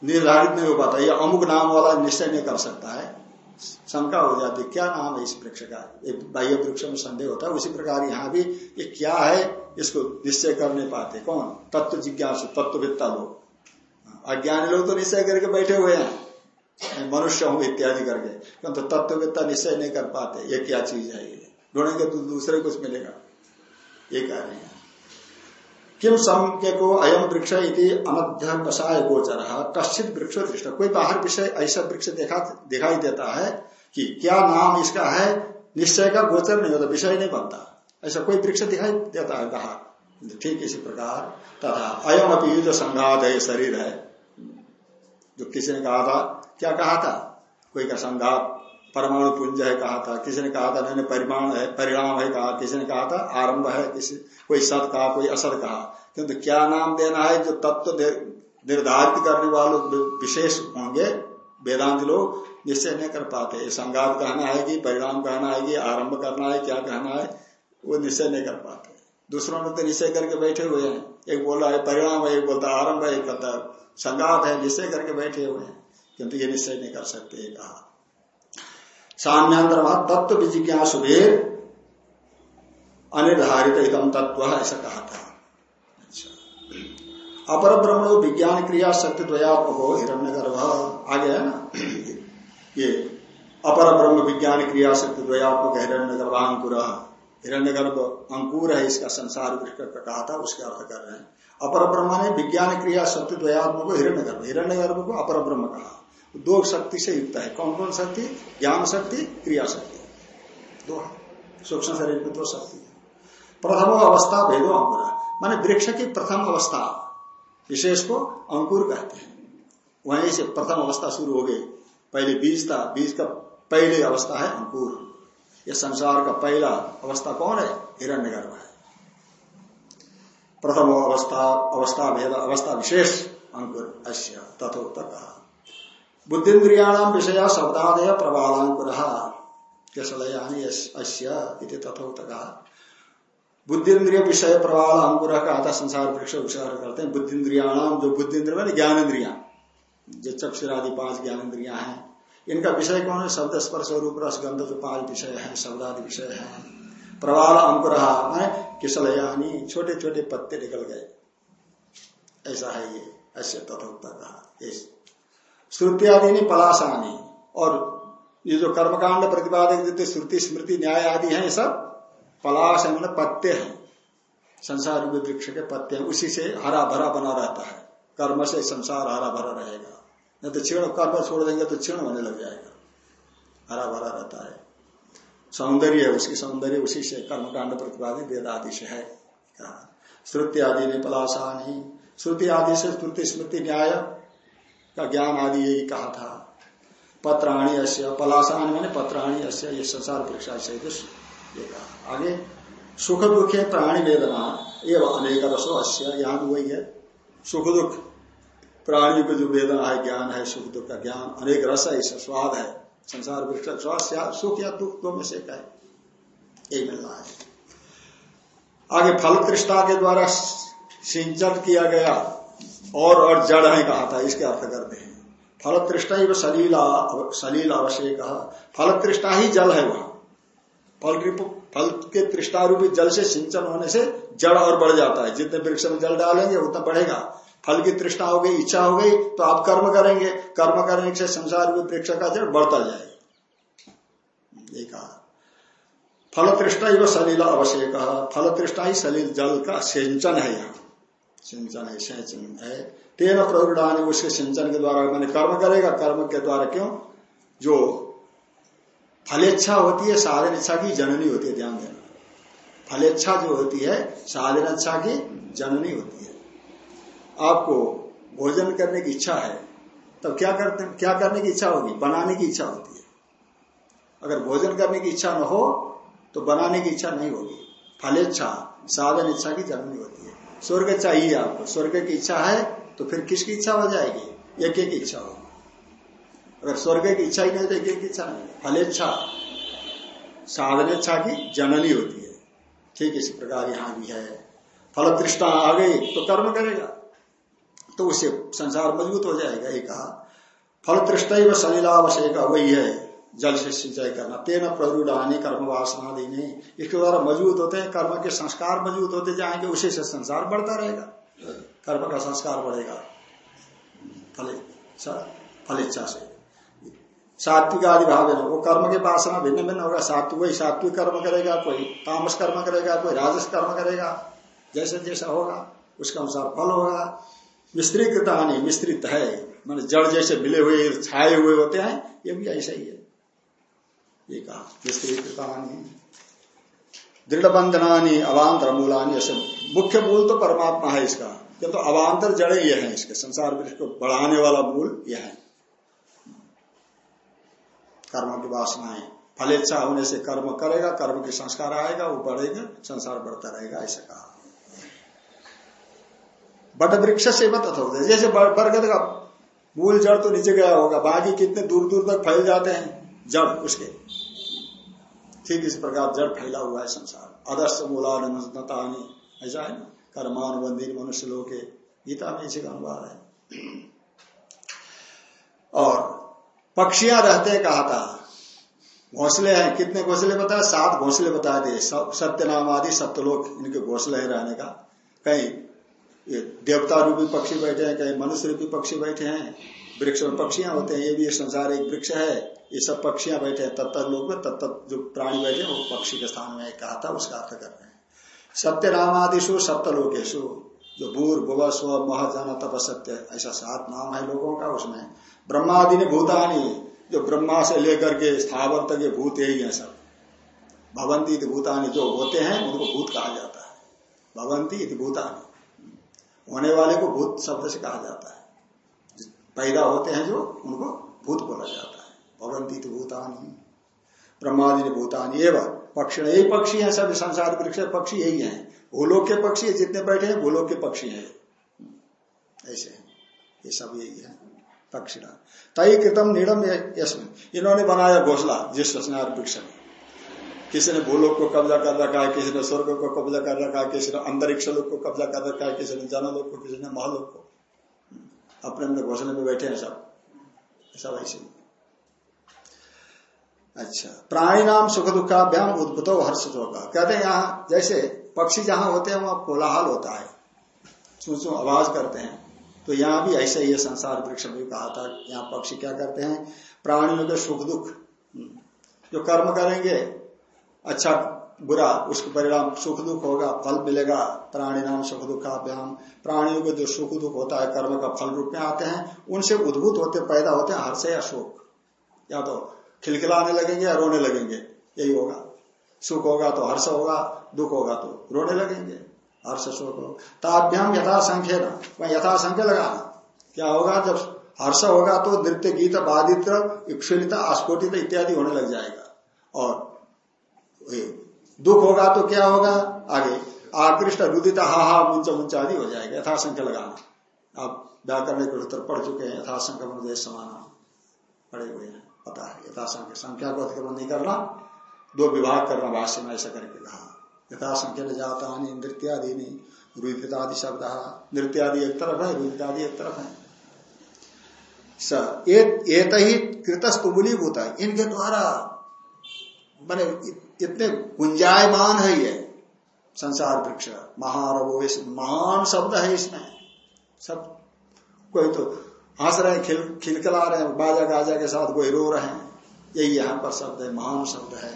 निर्धारित नहीं हो पाता। ये अमुक नाम वाला निश्चय नहीं कर सकता है। शंका हो जाती क्या नाम है इस वृक्ष का? बाह्य वृक्ष में संदेह होता है। उसी प्रकार यहाँ भी ये क्या है, इसको निश्चय कर नहीं पाते। कौन? तत्व जिज्ञासु, तत्ववित्ता लोग। अज्ञानी लोग तो निश्चय करके बैठे हुए हैं। मनुष्य हूँ इत्यादि करके। किंतु तो तत्ववित्ता निश्चय नहीं कर पाते। ये क्या चीज़ है ये? ढूंढेंगे तो दूसरे कुछ मिलेगा। ये कह रहे हैं। किम संज्ञ को अयम वृक्ष इति अनध्य गोचर। कश्चित वृक्ष दृष्ट। कोई बाहर विषय ऐसा वृक्ष देखा दिखाई देता है कि क्या नाम इसका है? निश्चय का गोचर नहीं होता, विषय नहीं बनता। ऐसा कोई वृक्ष दिखाई देता है कहा ठीक इसी प्रकार। तथा अयम अपनी जो संघात है, शरीर है। जो किसी ने कहा था, क्या कहा था? कोई का संघात परमाणु पुंज है कहा था। किसी ने कहा था मैंने परिमाण है, परिणाम है कहा। किसी ने कहा था, आरंभ है, किसी, कोई सत कहा, कोई असत कहा। किंतु क्या नाम देना है? जो तत्व निर्धारित करने वाले विशेष होंगे, वेदांत लोग, निश्चय नहीं कर पाते। संघात कहना है कि, परिणाम कहना है कि, आरंभ करना है, क्या कहना है, वो निश्चय नहीं कर पाते। दूसरों ने तो निश्चय करके बैठे हुए हैं। एक बोल रहा है, परिणाम है, एक बोलता आरंभ है, एक कहता संघात है, निश्चय करके बैठे हुए हैं। किंतु ये निश्चय नहीं कर सकते कहा। साम्यांतर तत्व विजिज्ञासु भेद अनिर्धारित एकदम तत्व ऐसा कहा था अच्छा। अपर ब्रह्म विज्ञान क्रिया शक्ति द्वयात्मक हिरण्य गर्भ आ गया ना? ये अपर ब्रह्म विज्ञान क्रिया शक्ति द्वयात्मक हिरण्य गर्भांकुर हिरण्य गर्भ अंकुर है इसका संसार वृक्ष कहा था उसके अर्थ कर रहे हैं। अपर ब्रह्म ने विज्ञान क्रिया शक्ति द्वयात्मक हिरण्य गर्भ हिरण्य गर्भ को अपर ब्रह्म कहा। दो शक्ति से युक्त है। कौन कौन शक्ति? ज्ञान शक्ति, क्रिया शक्ति। दो सूक्ष्म शरीर में दो शक्ति प्रथम अवस्था भेदो अंकुर। माने वृक्ष की प्रथम अवस्था, विशेष को अंकुर कहते हैं। वहीं से प्रथम अवस्था शुरू हो गई। पहले बीज था, बीज का पहले अवस्था है अंकुर। यह संसार का पहला अवस्था कौन है? हिरण्य गर्भ है। प्रथम अवस्था अवस्था भेद, अवस्था विशेष, अंकुर, अश्य, तथोत्तर कहा। बुद्धिन्द्रियाणाम विषय शब्दादय प्रबालांकुर कसलयानी अश्य तथोक्ता बुद्धिन्द्रिय विषय प्रबाल अंकुर कहा था संसार वृक्ष विचार करते हैं। बुद्धिन्द्रियाणाम जो बुद्धिन्द्रिय ज्ञान ज्ञानेन्द्रिया। जो चक्षुरादि पाँच ज्ञानेन्द्रिया हैं। इनका विषय कौन है? शब्द स्पर्श रूप रस गंध जो पाँच विषय है, शब्दादि विषय है। प्रबाल अंकुर मैं किसलयानी छोटे छोटे पत्ते निकल गए। ऐसा है ये ऐसे तथोक्ता कहा श्रुति आदि नहीं पलाशानी। और ये जो कर्मकांड प्रतिपादक जितने श्रुति, स्मृति, न्याय आदि है सब पलाश मतलब पत्ते हैं। संसार में वृक्ष के पत्ते हैं। उसी से हरा भरा बना रहता है। कर्म से संसार हरा भरा रहेगा। नहीं तो क्षीण कर्म छोड़ देंगे तो क्षीण होने लग जाएगा। हरा भरा रहता है। सौंदर्य उसकी, सौंदर्य उसी से कर्मकांड प्रतिपादित वेद आदि से है। श्रुति आदि ने पलाशानी। श्रुति आदि से श्रुति, स्मृति, न्याय का ज्ञान आदि यही कहा था। पत्राणी अश्य पलाशान मैंने पत्राणी अश्य ये संसार परीक्षा से ये कहा। आगे, सुख दुख है प्राणी वेदना ये अनेक रसो अश्य यहाँ वही है। सुख दुख प्राणी को जो वेदना है, ज्ञान है, सुख दुख का ज्ञान, अनेक रस है, इससे स्वाद है। संसार वृक्ष स्वाद सुख या दुख दो में से कहे यही मिल रहा है। आगे फल तृष्ठा के द्वारा सिंचन किया गया। और और जड़ है कहा था, इसके अर्थ करते हैं। फल तृष्णा ही सलीला सलील अवश्य कहा फल तृष्णा ही जल है वहाँ। फल फल के तृष्णा रूपी जल से सिंचन होने से जड़ और बढ़ जाता है। जितने वृक्ष में जल डालेंगे, उतना बढ़ेगा। फल की तृष्णा हो गई, इच्छा हो गई तो आप कर्म करेंगे। कर्म करने से संसार रूपी वृक्ष का जड़ बढ़ता जाएगा। ये कहा। फल तृष्णा ही सलीला अवश्य कहा फल तृष्णा ही सलील जल का सिंचन है यहाँ। सिंचन है सिंचन है। तेन प्रवृणानी उसके सिंचन के द्वारा। मैंने कर्म करेगा, कर्म के द्वारा क्यों? जो फलेच्छा होती है, साधन इच्छा की जननी होती है, ध्यान देना। फलेच्छा जो होती है, साधन इच्छा की जननी होती है। आपको भोजन करने की इच्छा है, तब क्या करते क्या करने की इच्छा होगी? बनाने की इच्छा होती है। अगर भोजन करने की इच्छा न हो तो बनाने की इच्छा नहीं होगी। फलेच्छा, साधन इच्छा की जननी होती है। स्वर्ग चाहिए आपको। स्वर्ग की इच्छा है तो फिर किसकी इच्छा हो जाएगी? एक एक इच्छा होगी। अगर स्वर्ग की इच्छा ही नहीं तो एक एक इच्छा नहीं फलेच्छा साधनेच्छा की जननी होती है। ठीक इसी प्रकार यहाँ भी है। फल तृष्णा आ गई तो कर्म करेगा। तो उससे संसार मज़बूत हो जाएगा एक कहा। फल तृष्णा व सलीलावशय का वही है जल से सिंचाई करना। तेना प्रदुडानी कर्म वासना देने। इसके द्वारा मज़बूत होते हैं, कर्म के संस्कार मज़बूत होते जाएँगे, उसी से संसार बढ़ता रहेगा। कर्म का संस्कार बढ़ेगा। फल फलेच्छा से। सात्विक आदि भाव है। वो कर्म के वासना भिन्न भिन्न होगा। सात्विक, वही सात्विक कर्म करेगा, कोई तामस कर्म करेगा, कोई राजस कर्म करेगा। जैसे जैसा होगा, उसके अनुसार फल होगा। मिश्रित हानि मिश्रित है। मान जड़ जैसे मिले हुए, छाए हुए होते हैं, ये भी ऐसा ही है। ये कहा मिश्रित हानि दृढ़ बंधनानी अवान्तर मूलानी ऐसे मुख्य मूल तो परमात्मा है इसका। किंतु तो अवान्तर जड़े ये है इसके। संसार वृक्ष को बढ़ाने वाला मूल यह है। कर्म की वासनाएँ। फलेच्छा होने से कर्म करेगा, कर्म के संस्कार आएगा, वो बढ़ेगा, संसार बढ़ता रहेगा, ऐसा कहा। बट वृक्ष से मत होता जैसे बरगद का मूल जड़ तो नीचे गया होगा बाकी कितने दूर दूर तक फैल जाते हैं जड़ उसके। ठीक इस प्रकार जड़ फैला हुआ है संसार। आदर्श मूलानता ऐसा है ना? कर्मानुबंधी मनुष्य लोग गीता में इसी का अनुवाद है। और पक्षियाँ रहते कहा था। घोसले हैं, कितने घोसले बताए? सात घोसले बताए थे। सत्य नाम आदि सप्तलोक इनके घोसले है रहने का। कहीं देवता रूपी पक्षी बैठे हैं, कहीं मनुष्य रूपी पक्षी बैठे हैं। वृक्ष में पक्षियाँ होते हैं, ये भी संसार, एक वृक्ष है। ये सब पक्षियाँ बैठे हैं तत्त लोग में तत्त जो प्राणी बैठे हैं, वो पक्षी के स्थान में कहा था, उसका अर्थ कर रहे हैं। सत्य नाम आदिशु सप्तलोकेशु जो भूर, भुव, स्व महजाना तप, सत्य, ऐसा सात नाम है लोगों का उसमें। ब्रह्मादि ने भूतानी, जो ब्रह्मा से लेकर के स्थावर तक ये भूत यही है सब। भवंती भूतानी जो होते हैं, उनको भूत कहा जाता है। भवंती भूतानी। होने वाले को भूत शब्द से कहा जाता है। पैदा होते हैं जो उनको भूत बोला जाता है। भवंती तो भूतानी, ब्रह्मादि ने भूतानी एवं पक्षी यही पक्षी है सभी संसार वृक्ष पक्षी यही है। भूलोक के पक्षी जितने बैठे हैं, भूलोक के पक्षी हैं। ऐसे ये सब यही है दक्षिणा तय कृतम नीड़म इन्होंने बनाया घोसला, जिस संसार वृक्ष में। किसी ने भूलोक को कब्जा कर रखा है, किसी ने स्वर्ग को कब्जा कर रखा है, किसी ने अंतरिक्ष लोग को कब्जा कर रखा है, किसी ने जनलोक को, किसी ने महलोक को। अपने अपने घोसले में बैठे हैं सब। ऐसे अच्छा। प्राणी नाम सुख दुखाभ्याम उद्भुत हर्ष होगा कहते हैं यहाँ, जैसे पक्षी जहाँ होते हैं, वहाँ कोलाहल होता है। चू आवाज़ करते हैं। तो यहाँ भी ऐसा ही है, संसार वृक्ष भी कहा था, यहाँ पक्षी क्या करते हैं? प्राणियों के सुख दुख, जो कर्म करेंगे अच्छा बुरा, उसके परिणाम सुख दुख होगा, फल मिलेगा, प्राणी नाम सुख दुखाभ्याम प्राणियों को जो सुख दुख होता है, कर्म का फल रूप में आते हैं, उनसे उद्भूत होते, पैदा होते हैं, हर्ष या शोक। या तो खिलखिलाने लगेंगे या रोने लगेंगे, यही होगा। सुख होगा तो हर्ष होगा, दुख होगा तो रोने लगेंगे, हर्ष, शोक होगा। ताभ्याम यथा संख्य न यथासंख्य लगाना। क्या होगा, जब हर्ष होगा तो नृत्य, गीत बाधित्र इक्षुलिता आस्फोटित इत्यादि होने लग जाएगा। और दुख होगा तो क्या होगा? आगे। आकृष्ट रुदित, हा हा, मुंच मुंच आदि हो जाएगा। यथासंख्य लगाना। आप व्याकरण के उत्तर पढ़ चुके हैं। यथासंख्य अनुदेश समाना। पढ़े हुए हैं। पता है। यथासंख्य संख्या को अतिक्रमण नहीं करना। दो विभाग करना, भाष्य में ऐसा करके कहा। यथा संख्या जाता नृत्यादि नहीं। रुदितादि शब्द नृत्यादि एक तरफ़ है, रुदितादि एक तरफ़ है। एक ही कृतस्तुबुली है इनके द्वारा, मैंने इतने गुंजायमान है ये संसार वृक्ष। महारवो महान शब्द है इसमें। सब कोई तो हंस रहे खिल, खिलखिला रहे हैं, बाजा गाजा के साथ कोई रो रहे हैं। यही यहाँ पर शब्द है, महान शब्द है,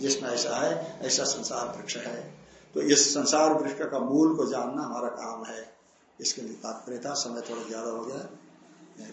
जिसमें ऐसा है, ऐसा संसार वृक्ष है। तो इस संसार वृक्ष का मूल को जानना हमारा काम है। इसके लिए तात्पर्य था समय थोड़ा ज़्यादा हो गया। नहीं